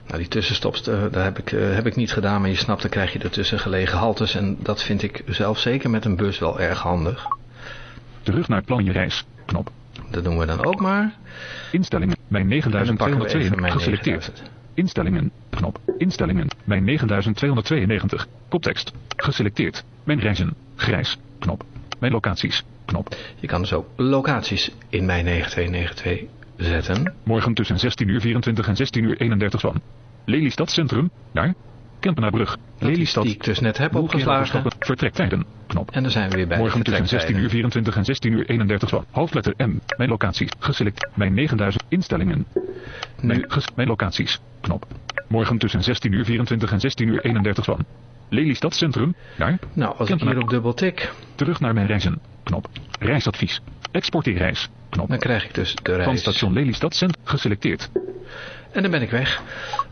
Nou, die tussenstops, eh, daar heb ik, eh, heb ik niet gedaan, maar je snapt, dan krijg je ertussen gelegen haltes. En dat vind ik zelf zeker met een bus wel erg handig. Terug naar plan je reis. Knop. Dat doen we dan ook maar. Instellingen. 9292. mijn Geselecteerd. 9000. Instellingen. Knop. Instellingen. Mijn 9292. Koptekst. Geselecteerd. Mijn reizen. Grijs. Knop. Mijn locaties. Knop. Je kan dus ook locaties in mijn 9292 zetten. Morgen tussen 16 uur 24 en 16 uur 31 van. Lelystad Centrum. Naar. Kempenaarbrug. Lelystad. die ik dus net heb opgeslagen. Vertrektijden. Knop. En dan zijn we weer bij Morgen tussen 16 uur vertrektijden. 24 en 16 uur 31 van. Hoofdletter M. Mijn locaties. Geselect. Mijn 9000 instellingen. Mijn, Nu, ges- mijn locaties. Knop. Morgen tussen 16 uur 24 en 16 uur 31 van. Lelystad Centrum. Naar. nou, als ik hier op dubbel tik, Terug naar mijn reizen. Knop. Reisadvies. Exporteer reis. Knop. dan krijg ik dus de Van reis. station Lelystad Centrum. Geselecteerd. En dan ben ik weg.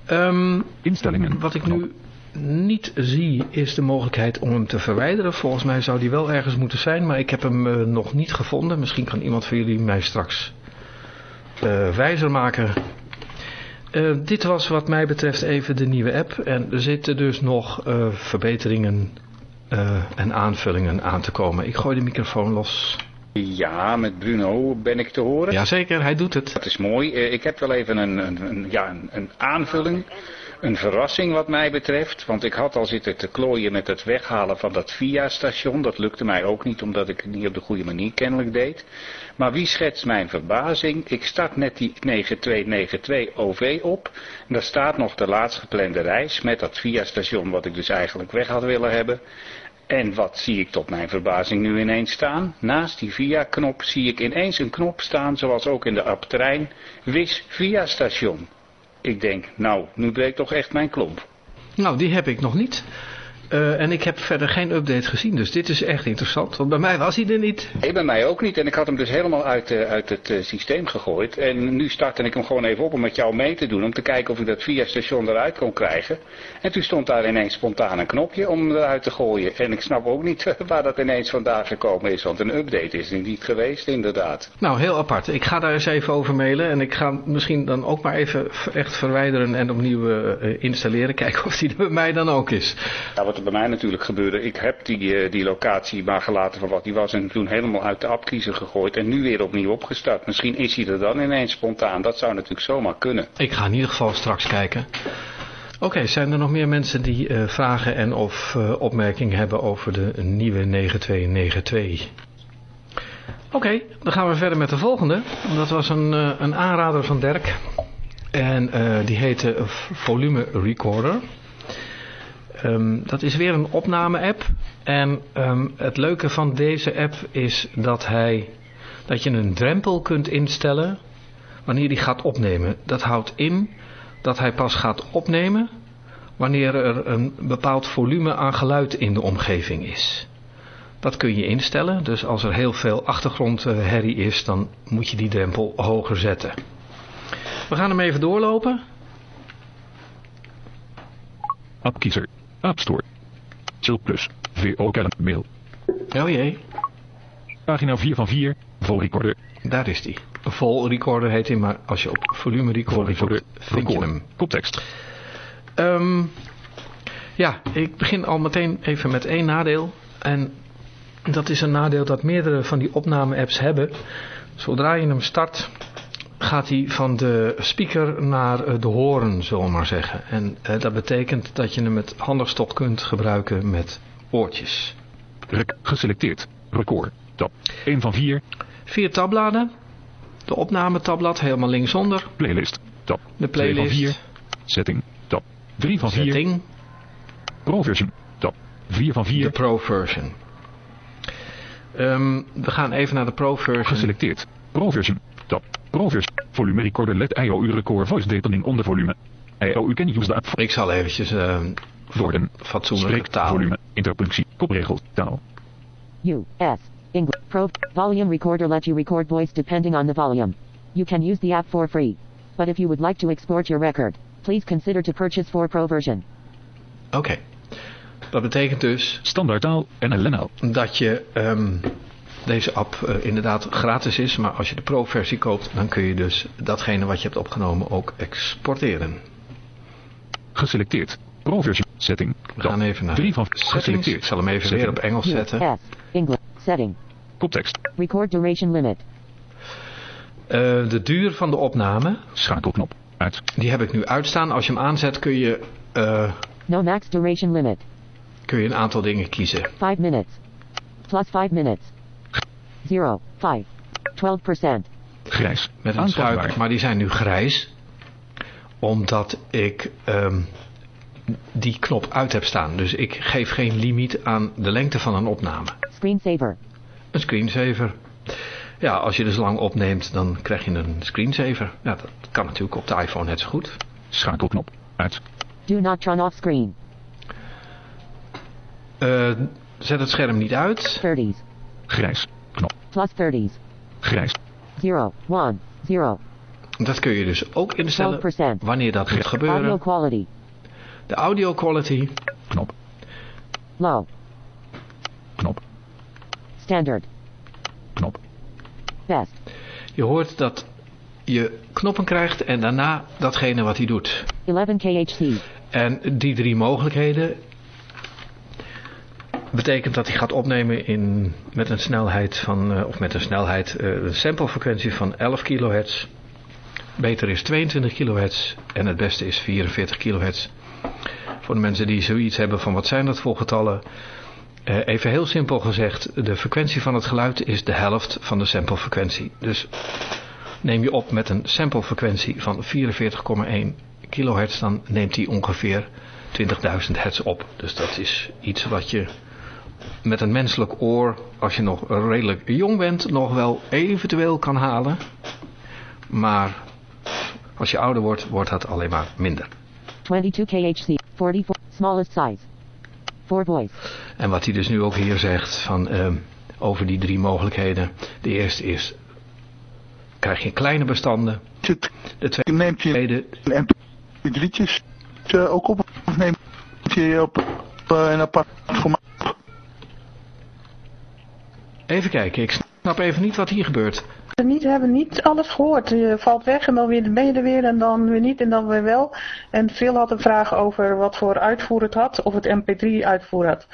Ehm, Instellingen. wat ik Knop. nu niet zie is de mogelijkheid om hem te verwijderen. Volgens mij zou die wel ergens moeten zijn, maar ik heb hem eh, nog niet gevonden. Misschien kan iemand van jullie mij straks eh, wijzer maken. Eh, dit was wat mij betreft even de nieuwe app. En er zitten dus nog verbeteringen en aanvullingen aan te komen. Ik gooi de microfoon los. Ja, met Bruno ben ik te horen. Jazeker, hij doet het. Dat is mooi. Eh, Ik heb wel even een, een, een, ja, een, een aanvulling, een verrassing wat mij betreft. Want ik had al zitten te klooien met het weghalen van dat VIA-station. Dat lukte mij ook niet, omdat ik het niet op de goede manier kennelijk deed. Maar wie schetst mijn verbazing? Ik start net die 9292 OV op. En daar staat nog de laatst geplande reis met dat VIA-station wat ik dus eigenlijk weg had willen hebben. En wat zie ik tot mijn verbazing nu ineens staan? Naast die via-knop zie ik ineens een knop staan, zoals ook in de app-trein, WIS via-station. Ik denk, nou, nu breekt toch echt mijn klomp. Nou, die heb ik nog niet. Eh, en ik heb verder geen update gezien, dus dit is echt interessant. Want bij mij was hij er niet. Nee, bij mij ook niet. En ik had hem dus helemaal uit, eh, uit het eh, systeem gegooid. En nu startte ik hem gewoon even op om met jou mee te doen. Om te kijken of ik dat via station eruit kon krijgen. En toen stond daar ineens spontaan een knopje om eruit te gooien. En ik snap ook niet waar dat ineens vandaan gekomen is. Want een update is er niet geweest, inderdaad. Nou, heel apart. Ik ga daar eens even over mailen. En ik ga misschien dan ook maar even echt verwijderen en opnieuw eh, installeren. Kijken of die er bij mij dan ook is. Ja, wat bij mij natuurlijk gebeurde, ik heb die, eh, die locatie maar gelaten van wat die was en toen helemaal uit de appkiezer gegooid en nu weer opnieuw opgestart. Misschien is hij er dan ineens spontaan, dat zou natuurlijk zomaar kunnen. Ik ga in ieder geval straks kijken. Oké, zijn er nog meer mensen die eh, vragen en of eh, opmerkingen hebben over de nieuwe 9292? Oké, dan gaan we verder met de volgende. Dat was een, een aanrader van Dirk. En die heette Volume Recorder. Ehm, dat is weer een opname-app. En ehm, het leuke van deze app is dat, hij, dat je een drempel kunt instellen wanneer die gaat opnemen. Dat houdt in dat hij pas gaat opnemen wanneer er een bepaald volume aan geluid in de omgeving is. Dat kun je instellen, dus als er heel veel achtergrondherrie is, dan moet je die drempel hoger zetten. We gaan hem even doorlopen. Appkiezer. App Store. Chill Plus. VO Mail. Oh jee, Pagina 4 van 4. Vol recorder. daar is die. Vol recorder heet hij, maar als je op volume Vol recorder recorder. zoekt, vind je hem. Koptekst. Ehm, ja, ik begin al meteen even met één nadeel. En dat is een nadeel dat meerdere van die opname-apps hebben. Zodra je hem start, gaat hij van de speaker naar eh, de horen, zullen we maar zeggen. En eh, dat betekent dat je hem met handigstok kunt gebruiken met oortjes. Geselecteerd. Record. Tab. 1 van 4. Vier tabbladen. De opname-tabblad helemaal linksonder. Playlist. Tab. De 2 van 4. playlist. Setting. Tab. 3 van 4. Setting. Pro version. Tab. 4 van De 4. Pro version. Ehm, we gaan even naar de Pro version. Geselecteerd. Pro version. Tab. Pro version. Volume recorder LED IOU record voice deepening onder volume. IOU can use the app Ik zal eventjes eh, Woorden. fatsoenlijke Spreek. taal. Volume. Interpunctie. Kopregel. Taal. U, S, English, Pro, volume recorder lets you record voice depending on the volume. You can use the app for free. But if you would like to export your record, please consider to purchase for Pro version. Oké. Dat betekent dus Standaardtaal. NLNL. dat je ehm, deze app eh, inderdaad gratis is. Maar als je de Pro versie koopt, dan kun je dus datgene wat je hebt opgenomen ook exporteren. Geselecteerd. Pro version. Setting. We gaan even naar 3 van settings. Ik Geselecteerd. zal hem even weer op Engels zetten. English, setting, Koptekst. record duration limit, Eh, de duur van de opname, Schakelknop. Uit. die heb ik nu uitstaan. Als je hem aanzet kun je, eh, no max duration limit, kun je een aantal dingen kiezen. 5 minutes, plus 5 minutes, 0, 5, 12%, Grijs. Met een schuif, maar die zijn nu grijs. Omdat ik ehm, die knop uit heb staan. Dus ik geef geen limiet aan de lengte van een opname. screensaver, Een screensaver. Ja, als je dus lang opneemt, dan krijg je een screensaver. Ja, dat kan natuurlijk op de iPhone net zo goed. Schakelknop. Uit. do not turn off screen, Eh, zet het scherm niet uit. 30s, Grijs. Plus 30s, Grijs. 0, 1, 0, Dat kun je dus ook instellen 12%, wanneer dat audio gebeuren. quality, De audio quality. Knop. low, Knop. standard, Knop. best, Je hoort dat je knoppen krijgt en daarna datgene wat hij doet. 11 kHz, En die drie mogelijkheden betekent dat hij gaat opnemen in, met een snelheid van, eh, of met een snelheid, eh, een samplefrequentie van 11 kHz. Beter is 22 kHz en het beste is 44 kHz. Voor de mensen die zoiets hebben van wat zijn dat voor getallen. Eh, even heel simpel gezegd, de frequentie van het geluid is de helft van de samplefrequentie. Dus neem je op met een samplefrequentie van 44,1 kHz, dan neemt hij ongeveer 20.000 hertz op. Dus dat is iets wat je met een menselijk oor, als je nog redelijk jong bent, nog wel eventueel kan halen. Maar als je ouder wordt, wordt dat alleen maar minder. 22 kHz, 44, smallest size, 4 voice, En wat hij dus nu ook hier zegt van, ehm, over die drie mogelijkheden. De eerste is, krijg je kleine bestanden. De Neemt je tweede, een mp3'tjes eh, ook op of neemt je op eh, een apart formaat? Even kijken, ik snap even niet wat hier gebeurt. We niet, hebben niet alles gehoord. Je valt weg en dan weer, ben je er weer en dan weer niet en dan weer wel. En veel had een vraag over wat voor uitvoer het had, of het mp3 uitvoer had.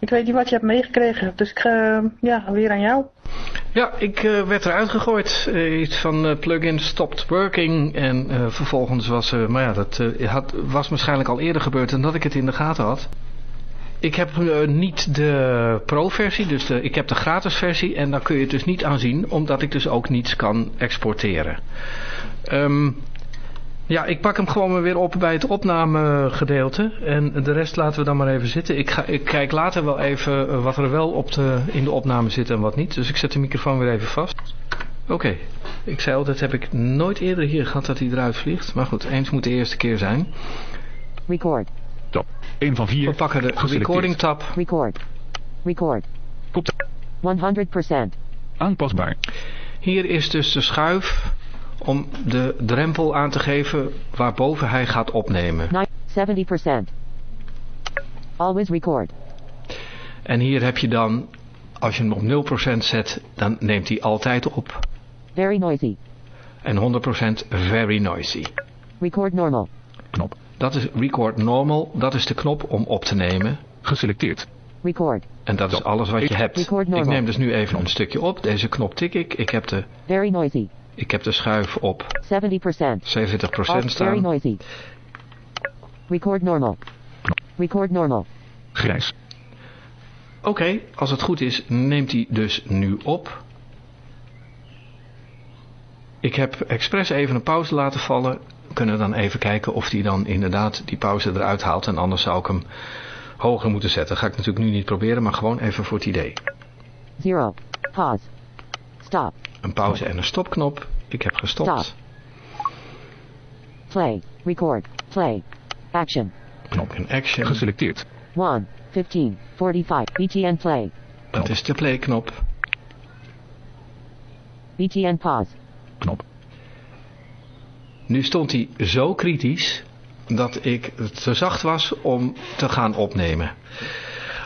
Ik weet niet wat je hebt meegekregen, dus ik ga ja, weer aan jou. Ja, ik eh, werd eruit gegooid. Eh, iets van eh, plugin stopped working. En eh, vervolgens was... eh, maar ja, dat eh, had, was waarschijnlijk al eerder gebeurd dan dat ik het in de gaten had. Ik heb eh, niet de pro-versie, dus ik heb de gratis versie. En daar kun je het dus niet aan zien, omdat ik dus ook niets kan exporteren. Ehm, ja, ik pak hem gewoon weer op bij het opnamegedeelte. En de rest laten we dan maar even zitten. Ik, ga, kijk later wel even eh, wat er wel op de, in de opname zit en wat niet. Dus ik zet de microfoon weer even vast. Oké, ik zei al, dat heb ik nooit eerder hier gehad dat hij eruit vliegt. Maar goed, eens moet de eerste keer zijn. record, Tab. 1 van 4. We pakken de recording tab. Record. Record. Kop. 100%. Aanpasbaar. Hier is dus de schuif om de drempel aan te geven waarboven hij gaat opnemen. Ni- 70%. Always record. En hier heb je dan, als je hem op 0% zet, dan neemt hij altijd op. Very noisy. En 100% very noisy. Record normal. Knop. Dat is record normal, dat is de knop om op te nemen. Geselecteerd. Record. En dat is alles wat je hebt. Ik neem dus nu even een stukje op. Deze knop tik ik. Ik heb de, Very noisy. ik heb de schuif op 70%. 70% Alt very staan. noisy. Record normal. Record normal. Grijs. Oké, als het goed is, neemt hij dus nu op. Ik heb expres even een pauze laten vallen. We kunnen dan even kijken of hij dan inderdaad die pauze eruit haalt. En anders zou ik hem hoger moeten zetten. Ga ik natuurlijk nu niet proberen, maar gewoon even voor het idee. Zero. Pause. Stop. Een pauze en een stopknop. Ik heb gestopt. Stop. Play. Record. Play. Action. Knop in action. Geselecteerd. 1. 15. 45. BTN play. Dat is de play knop. BTN pause. Knop. Nu stond hij zo kritisch dat ik te zacht was om te gaan opnemen.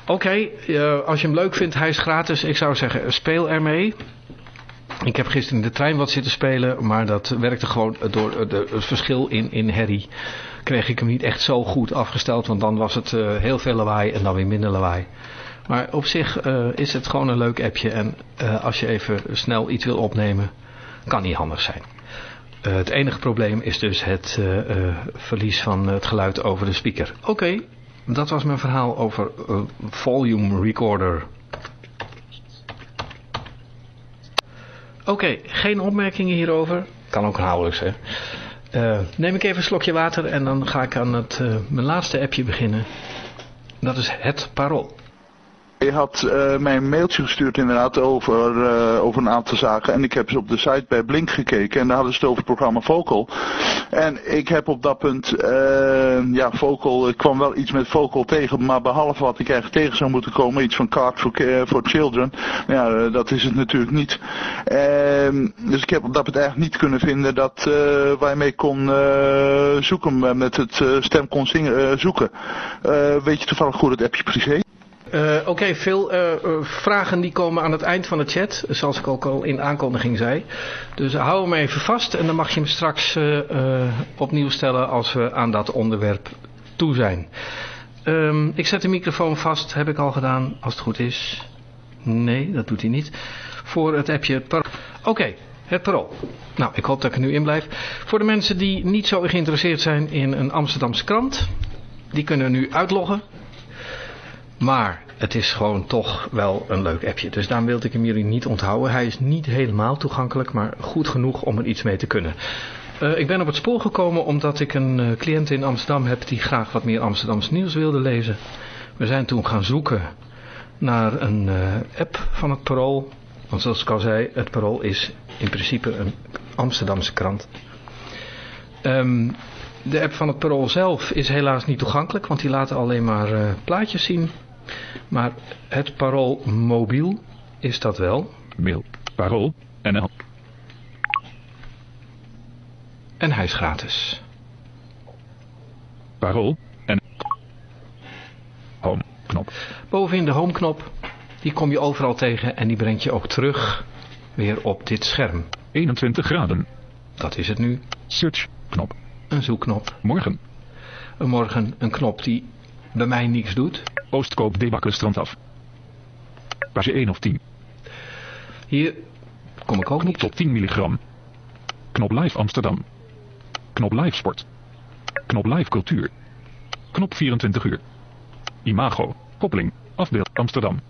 Oké, eh, als je hem leuk vindt, hij is gratis. Ik zou zeggen, speel ermee. Ik heb gisteren in de trein wat zitten spelen, maar dat werkte gewoon door het verschil in, in herrie. Kreeg ik hem niet echt zo goed afgesteld, want dan was het eh, heel veel lawaai en dan weer minder lawaai. Maar op zich eh, is het gewoon een leuk appje en als je even snel iets wil opnemen, kan niet handig zijn. Eh, het enige probleem is dus het eh, eh, verlies van het geluid over de speaker. Oké, dat was mijn verhaal over volume recorder. Oké, geen opmerkingen hierover. Kan ook nauwelijks, hè. Neem ik even een slokje water en dan ga ik aan het, mijn laatste appje beginnen. Dat is het parool. Je had eh, mij een mailtje gestuurd inderdaad over, eh, over een aantal zaken. En ik heb eens op de site bij Blink gekeken. En daar hadden ze het over het programma Vocal. En ik heb op dat punt, eh, ja Vocal, ik kwam wel iets met Vocal tegen. Maar behalve wat ik eigenlijk tegen zou moeten komen, iets van Card for, for Children. Ja, dat is het natuurlijk niet. Ehm, dus ik heb op dat punt eigenlijk niet kunnen vinden dat waar je mee kon zoeken. Met het stem kon zingen, zoeken. Weet je toevallig goed het appje precies Eh, Oké, veel eh, eh, vragen die komen aan het eind van de chat, zoals ik ook al in aankondiging zei. Dus hou hem even vast en dan mag je hem straks opnieuw stellen als we aan dat onderwerp toe zijn. Ehm, ik zet de microfoon vast, heb ik al gedaan, als het goed is. Nee, dat doet hij niet. Voor het appje. Oké, het parool. Nou, ik hoop dat ik er nu in blijf. Voor de mensen die niet zo geïnteresseerd zijn in een Amsterdamse krant, die kunnen nu uitloggen. Maar het is gewoon toch wel een leuk appje. Dus daarom wilde ik hem jullie niet onthouden. Hij is niet helemaal toegankelijk, maar goed genoeg om er iets mee te kunnen. Eh, ik ben op het spoor gekomen omdat ik een eh, cliënt in Amsterdam heb die graag wat meer Amsterdams nieuws wilde lezen. We zijn toen gaan zoeken naar een eh, app van het Parool. Want zoals ik al zei, het Parool is in principe een Amsterdamse krant. Ehm, de app van het Parool zelf is helaas niet toegankelijk, want die laten alleen maar plaatjes zien. Maar het Parool mobiel is dat wel. Mail. Parool. NL. En hij is gratis. Parool. En. Home. Knop. Bovenin de home knop, die kom je overal tegen en die brengt je ook terug weer op dit scherm. 21 graden. Dat is het nu. Search. Knop. Een zoekknop. Morgen. Een morgen een knop die bij mij niks doet. Oostkoop debakken strand af. Page 1 of 10. Hier kom ik ook Knop niet. tot 10 milligram. Knop live Amsterdam. Knop live sport. Knop live cultuur. Knop 24 uur. Imago. Koppeling. Afbeeld Amsterdam.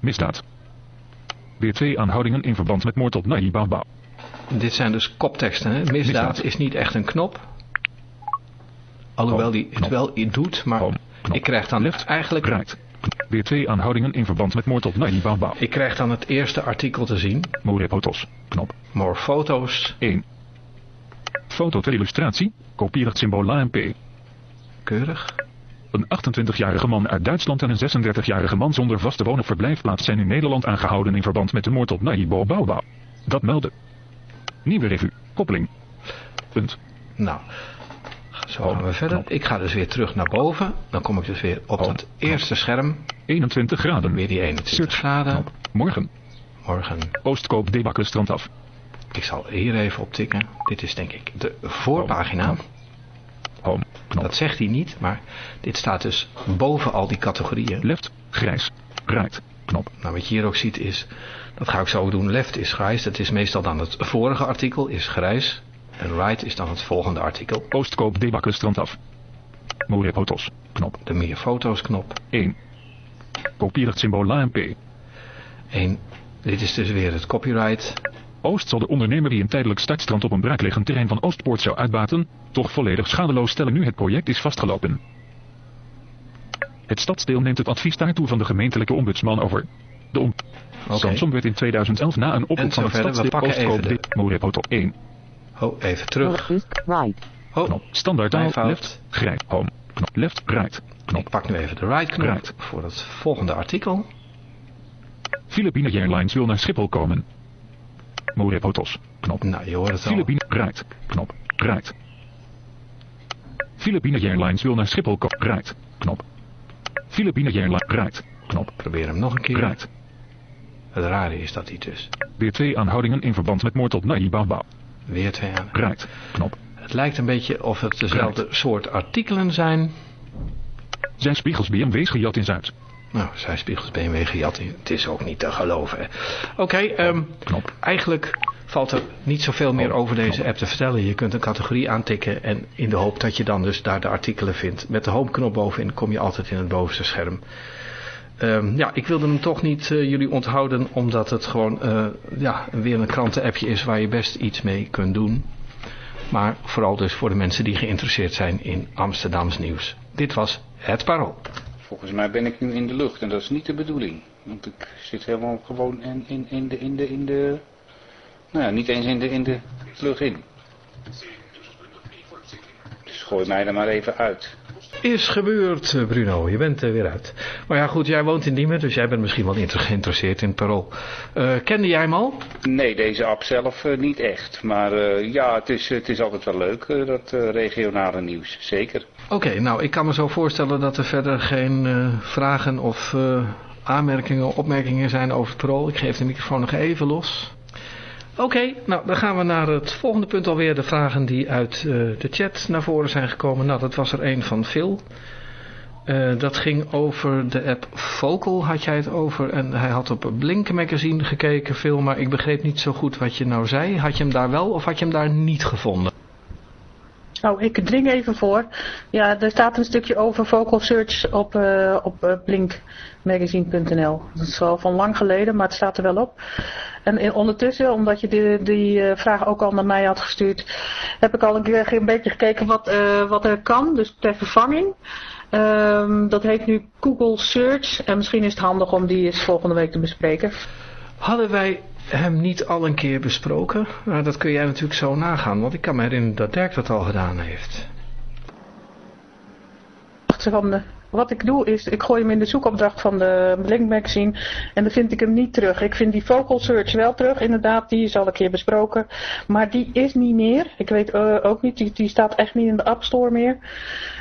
Misdaad. Weer twee aanhoudingen in verband met moord op Nahi Baba. Dit zijn dus kopteksten. Hè? Misdaad, Misdaad. is niet echt een knop. Alhoewel Home, die het knop. wel doet, maar Home, knop. ik krijg dan Left, eigenlijk. Weer twee aanhoudingen in verband met moord op Nahi Baba. ik krijg dan het eerste artikel te zien. More foto's. Knop. More foto's. 1. Foto ter illustratie. Kopieer het symbool AMP. Keurig. Een 28-jarige man uit Duitsland en een 36-jarige man zonder vaste woon- of verblijfplaats zijn in Nederland aangehouden in verband met de moord op Naibo Bouwbouw. Dat meldde. Nieuwe revue. Koppeling. Punt. Nou, zo gaan we verder. Ik ga dus weer terug naar boven. Dan kom ik dus weer op Oh, het eerste scherm. 21 graden. Weer die 21 Search. graden. Knop. Morgen. Morgen. Oostkoop debakken strand af. Ik zal hier even op tikken. Dit is denk ik de voorpagina. Home. Knop. Dat zegt hij niet, maar dit staat dus boven al die categorieën. Left. Grijs. Right. Knop. Nou, wat je hier ook ziet is, dat ga ik zo doen, left is grijs. Dat is meestal dan het vorige artikel, is grijs. En right is dan het volgende artikel. Oostkoop debakken strand af. Mooie foto's. Knop. De meer foto's knop. 1. Kopieer het symbool AMP. En dit is dus weer het copyright. Oost zal de ondernemer die een tijdelijk startstrand op een braakliggend terrein van Oostpoort zou uitbaten, toch volledig schadeloos stellen nu het project is vastgelopen. Het stadsdeel neemt het advies daartoe van de gemeentelijke ombudsman over. De om. Samsung werd in 2011 na een En oproep van het stadsdeel Oostkoop de- de Morepoto 1. Oh, even terug. Right. Oh, Knop. Standaard taal. Mijn fout. Left. Grijs. Home. Knop. Left. Right. Knop. ik pak nu even de right knop Right. voor het volgende artikel. Philippine Airlines wil naar Schiphol komen. Morepotos. Knop. Nou, je hoort het al. Philippine. Right. Knop. Right. Philippine Airlines wil naar Schiphol komen. Right. Knop. Philippine Airlines. Right. Knop. Probeer hem nog een keer. Right. Het rare is dat hij dus Weer twee aanhoudingen in verband met moord op Naïb Baba. Weer twee aan. Right. Knop. Het lijkt een beetje of het dezelfde soort artikelen zijn. Zijn spiegels BMW's gejat in Zuid. Nou, zijn spiegels BMW gejat. Het is ook niet te geloven. Oké, ehm, Knop. eigenlijk valt er niet zoveel meer over deze app te vertellen. Je kunt een categorie aantikken en in de hoop dat je dan dus daar de artikelen vindt. Met de home knop bovenin kom je altijd in het bovenste scherm. Ehm, ja, ik wilde hem toch niet eh, jullie onthouden, omdat het gewoon eh, ja, weer een krantenappje is waar je best iets mee kunt doen. Maar vooral dus voor de mensen die geïnteresseerd zijn in Amsterdams nieuws. Dit was het parool. Volgens mij ben ik nu in de lucht en dat is niet de bedoeling. Want ik zit helemaal gewoon in, in, in de, in de, in de, nou ja, niet eens in de, in de lucht in. Dus gooi mij er maar even uit. Is gebeurd, eh, Bruno. Je bent er weer uit. Maar ja, goed, jij woont in Diemen, dus jij bent misschien wel geïnteresseerd in het parool. Eh, kende jij hem al? Nee, deze app zelf eh, niet echt. Maar ja, het is, het is altijd wel leuk, dat regionale nieuws. Zeker. Oké, nou, ik kan me zo voorstellen dat er verder geen vragen of aanmerkingen, opmerkingen zijn over het parool. Ik geef de microfoon nog even los. Oké, nou, dan gaan we naar het volgende punt alweer. De vragen die uit eh, de chat naar voren zijn gekomen. Nou, dat was er een van Phil. Eh, dat ging over de app Vocal, had jij het over. En hij had op Blink magazine gekeken, Phil. Maar ik begreep niet zo goed wat je nou zei. Had je hem daar wel of had je hem daar niet gevonden? Oh, ik dring even voor. Ja, er staat een stukje over vocal search op, eh, op eh, blinkmagazine.nl. Dat is wel van lang geleden, maar het staat er wel op. En ondertussen, omdat je die, die eh, vraag ook al naar mij had gestuurd, heb ik al een, keer een beetje gekeken wat, wat er kan, dus ter vervanging. Ehm, dat heet nu Google Search en misschien is het handig om die eens volgende week te bespreken. Hadden wij hem niet al een keer besproken? Nou, dat kun jij natuurlijk zo nagaan, want ik kan me herinneren dat Dirk dat al gedaan heeft. De, wat ik doe is, ik gooi hem in de zoekopdracht van de Blink Magazine en dan vind ik hem niet terug. Ik vind die Vocal Search wel terug, inderdaad, die is al een keer besproken. Maar die is niet meer. Ik weet eh, ook niet, die, staat echt niet in de App Store meer.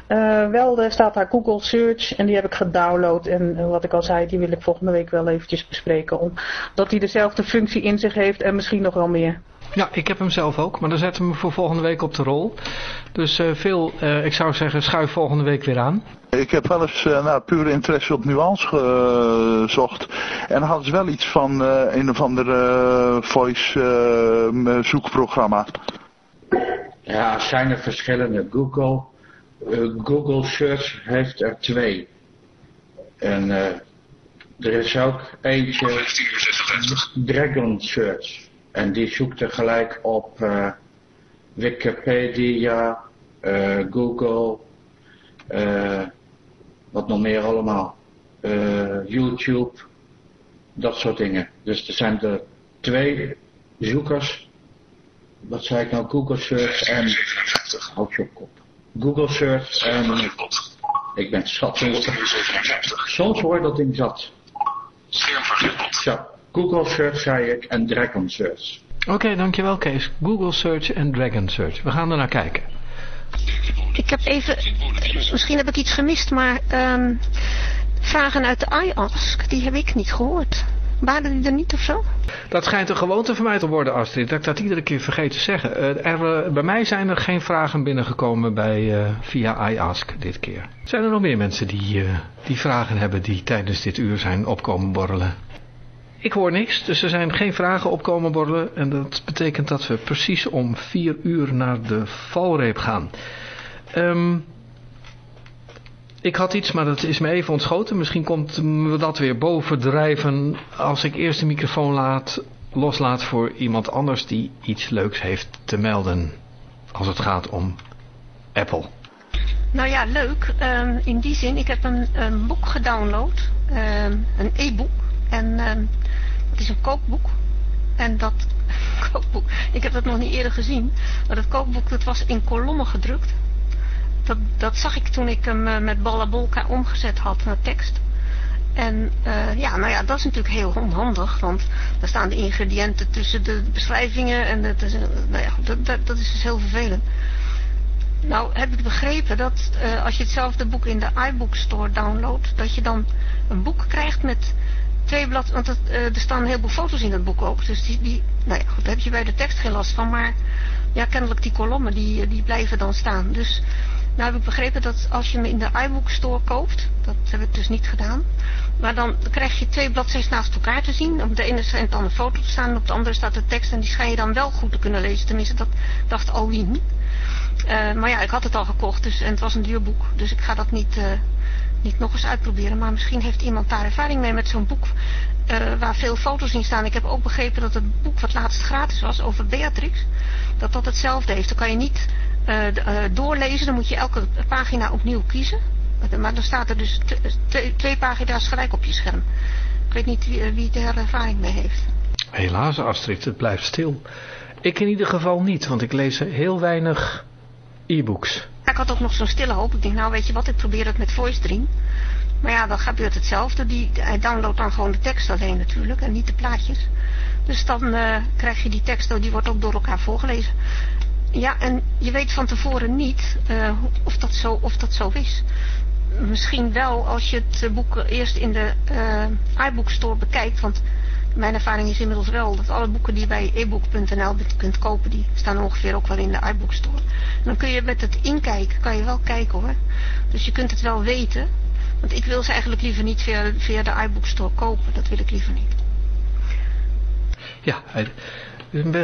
Eh, wel eh, staat daar Google Search en die heb ik gedownload. En eh, wat ik al zei, die wil ik volgende week wel eventjes bespreken. Omdat die dezelfde functie in zich heeft en misschien nog wel meer. Ja, ik heb hem zelf ook, maar dan zetten we hem voor volgende week op de rol. Dus eh veel, eh, ik zou zeggen, schuif volgende week weer aan. Ik heb wel eens uh, nou, pure interesse op nuance gezocht. En dan hadden ze wel iets van uh, een of ander uh, voice zoekprogramma. Ja, zijn er verschillende. Google, Google Search heeft er twee. En er is ook eentje, Dragon Search. En die zoekt tegelijk op uh, Wikipedia, uh, Google, uh, wat nog meer allemaal, YouTube, dat soort dingen. Dus er zijn er twee zoekers, wat zei ik nou, Google Search en, houd je op kop. Google Search en Ik ben zat. Soms wordt dat ding zat. Scherm vergrendeld. Zo, Google Search zei ik en Dragon Search. Oké, dankjewel Kees. Google Search en Dragon Search. We gaan er naar kijken. Ik heb even, misschien heb ik iets gemist, maar ehm, vragen uit de iAsk, die heb ik niet gehoord. Waren die er niet of zo? Dat schijnt een gewoonte van mij te worden, Astrid. Dat ik dat iedere keer vergeet te zeggen. Eh, er, eh, bij mij zijn er geen vragen binnengekomen bij, eh, via iAsk dit keer. Zijn er nog meer mensen die, eh, die vragen hebben die tijdens dit uur zijn opkomen borrelen? Ik hoor niks, dus er zijn geen vragen opkomen borrelen. En dat betekent dat we precies om vier uur naar de valreep gaan. Ehm, ik had iets, maar dat is me even ontschoten. Misschien komt dat weer bovendrijven als ik eerst de microfoon laat, loslaat voor iemand anders die iets leuks heeft te melden. Als het gaat om Apple. Nou ja, leuk. Ehm, in die zin, ik heb een, een boek gedownload. ehm, een e-book. En het is een kookboek. En dat kookboek, ik heb dat nog niet eerder gezien. Maar dat kookboek, dat was in kolommen gedrukt. Dat, dat zag ik toen ik hem eh, met Ballabolka omgezet had naar tekst. En eh, ja, nou ja, dat is natuurlijk heel onhandig, want daar staan de ingrediënten tussen de beschrijvingen en het is, eh, nou ja, dat, dat, dat is dus heel vervelend. Nou heb ik begrepen dat als je hetzelfde boek in de iBook Store downloadt, dat je dan een boek krijgt met twee bladzijden, want het, eh, er staan een heleboel foto's in het boek ook. Dus die, die nou ja, goed, daar heb je bij de tekst geen last van, maar ja, kennelijk die kolommen, die, die blijven dan staan. Dus nou heb ik begrepen dat als je hem in de iBook Store koopt, dat heb ik dus niet gedaan, maar dan krijg je twee bladzijden naast elkaar te zien. Op de ene schijnt dan een foto te staan, op de andere staat de tekst en die schijn je dan wel goed te kunnen lezen. Tenminste, dat dacht Alwien. Eh, maar ja, ik had het al gekocht dus, en het was een duur boek. Dus ik ga dat niet, eh, niet nog eens uitproberen. Maar misschien heeft iemand daar ervaring mee met zo'n boek eh, waar veel foto's in staan. Ik heb ook begrepen dat het boek wat laatst gratis was over Beatrix, dat dat hetzelfde heeft. Dan kan je niet eh, eh, doorlezen, dan moet je elke pagina opnieuw kiezen. Maar dan staat er dus twee- pagina's gelijk op je scherm. Ik weet niet wie, wie ervaring mee heeft. Helaas Astrid, het blijft stil. Ik in ieder geval niet, want ik lees heel weinig e-books. Ik had ook nog zo'n stille hoop. Ik denk, nou weet je wat, ik probeer het met Voice Dream. Maar ja, dan gebeurt hetzelfde. Die, hij downloadt dan gewoon de tekst alleen natuurlijk en niet de plaatjes. Dus dan eh, krijg je die tekst, die wordt ook door elkaar voorgelezen. Ja, en je weet van tevoren niet eh, of, dat zo, of dat zo is. Misschien wel als je het boek eerst in de eh iBook Store bekijkt. Want mijn ervaring is inmiddels wel dat alle boeken die bij ebook.nl kunt kopen, die staan ongeveer ook wel in de iBook Store. En dan kun je met het inkijken, kan je wel kijken hoor. Dus je kunt het wel weten. Want ik wil ze eigenlijk liever niet via, via de iBook Store kopen. Dat wil ik liever niet. Ja, het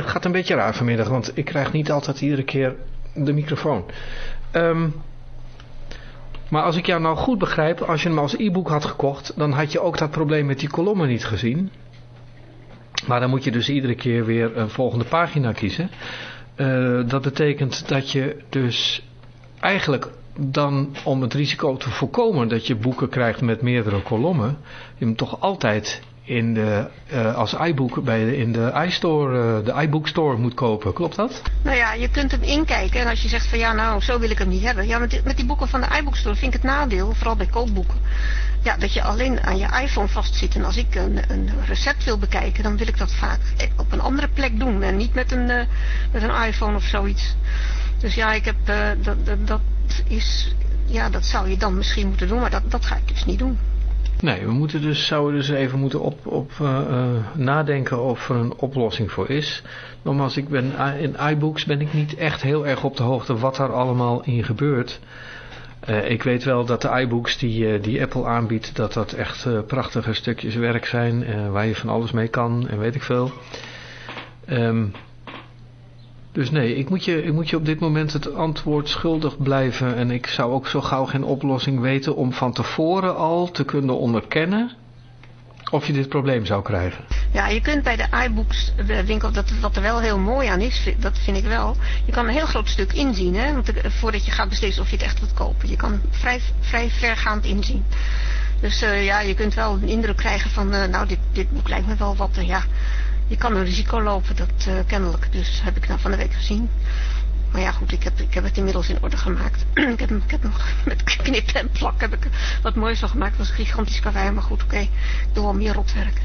gaat een beetje raar vanmiddag, want ik krijg niet altijd iedere keer de microfoon. Ehm, maar als ik jou nou goed begrijp, als je hem als e-book had gekocht, dan had je ook dat probleem met die kolommen niet gezien. Maar dan moet je dus iedere keer weer een volgende pagina kiezen. Eh, dat betekent dat je dus eigenlijk dan om het risico te voorkomen dat je boeken krijgt met meerdere kolommen, je hem toch altijd in de, eh, als iBook bij de, in de iStore, eh, de iBook Store moet kopen. Klopt dat? Nou ja, je kunt hem inkijken en als je zegt van ja nou, zo wil ik hem niet hebben. Ja, met die, met die boeken van de iBook Store vind ik het nadeel, vooral bij kookboeken. Ja, dat je alleen aan je iPhone vastzit. En als ik een, een recept wil bekijken, dan wil ik dat vaak op een andere plek doen. En niet met een, eh, met een iPhone of zoiets. Dus ja, ik heb, dat, dat, dat is, ja, dat zou je dan misschien moeten doen, maar dat, dat ga ik dus niet doen. Nee, we moeten dus, zouden dus even moeten op, op eh, eh, nadenken of er een oplossing voor is. Nogmaals, ik ben, eh, in iBooks ben ik niet echt heel erg op de hoogte wat daar allemaal in gebeurt. Ik weet wel dat de iBooks die, die Apple aanbiedt, dat dat echt prachtige stukjes werk zijn, waar je van alles mee kan en weet ik veel. Ehm, dus nee, ik moet, je, ik moet je op dit moment het antwoord schuldig blijven en ik zou ook zo gauw geen oplossing weten om van tevoren al te kunnen onderkennen of je dit probleem zou krijgen. Ja, je kunt bij de iBooks eh, winkel, dat, wat er wel heel mooi aan is, dat vind ik wel. Je kan een heel groot stuk inzien, hè, er- voordat je gaat beslissen of je het echt wilt kopen. Je kan vrij, vrij vergaand inzien. Dus eh, ja, je kunt wel een indruk krijgen van, eh, nou, dit, dit boek lijkt me wel wat, eh, ja, je kan een risico lopen, dat eh, kennelijk. Dus heb ik nou van de week gezien. Maar ja, goed, ik heb, ik heb het inmiddels in orde gemaakt. ik, heb, ik heb nog met knippen en plak heb ik wat moois van gemaakt. Het was gigantisch karwei, maar goed, oké. Ik doe wel meer rotwerk.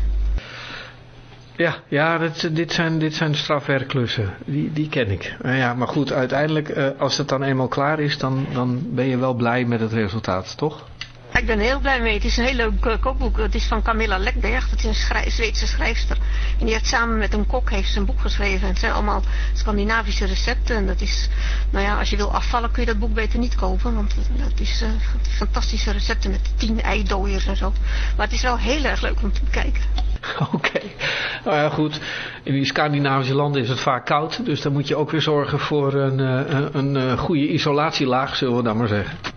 Ja, ja dit, dit, zijn, dit zijn strafwerkklussen. Die, die ken ik. Ja, maar goed, uiteindelijk, uh, als het dan eenmaal klaar is, dan, dan ben je wel blij met het resultaat, toch? Ik ben heel blij mee. Het is een heel leuk uh, kookboek. Het is van Camilla Lekberg. Dat is een Zweedse schrijfster. En die heeft samen met een kok heeft ze een boek geschreven. het zijn allemaal Scandinavische recepten. En dat is, nou ja, als je wil afvallen kun je dat boek beter niet kopen. Want dat is uh, fantastische recepten met tien eidooiers en zo. Maar het is wel heel erg leuk om te bekijken. Oké. Nou ja, goed. In die Scandinavische landen is het vaak koud. Dus dan moet je ook weer zorgen voor een, een, een, een goede isolatielaag, zullen we dan maar zeggen.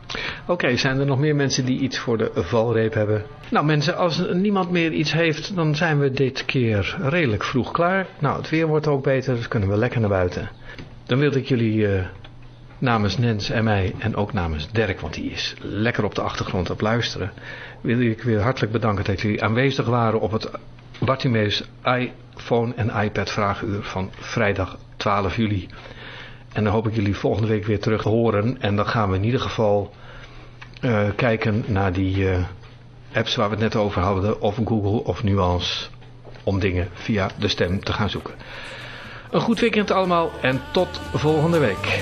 Oké, zijn er nog meer mensen die iets voor de valreep hebben? Nou mensen, als niemand meer iets heeft, dan zijn we dit keer redelijk vroeg klaar. Nou, het weer wordt ook beter, dus kunnen we lekker naar buiten. Dan wilde ik jullie uh, namens Nens en mij en ook namens Dirk, want die is lekker op de achtergrond op luisteren, wil ik weer hartelijk bedanken dat jullie aanwezig waren op het Bartimeus iPhone en iPad vraaguur van vrijdag 12 juli. En dan hoop ik jullie volgende week weer terug te horen. En dan gaan we in ieder geval uh, kijken naar die uh, apps waar we het net over hadden. Of Google of Nuance. Om dingen via de stem te gaan zoeken. Een goed weekend allemaal en tot volgende week.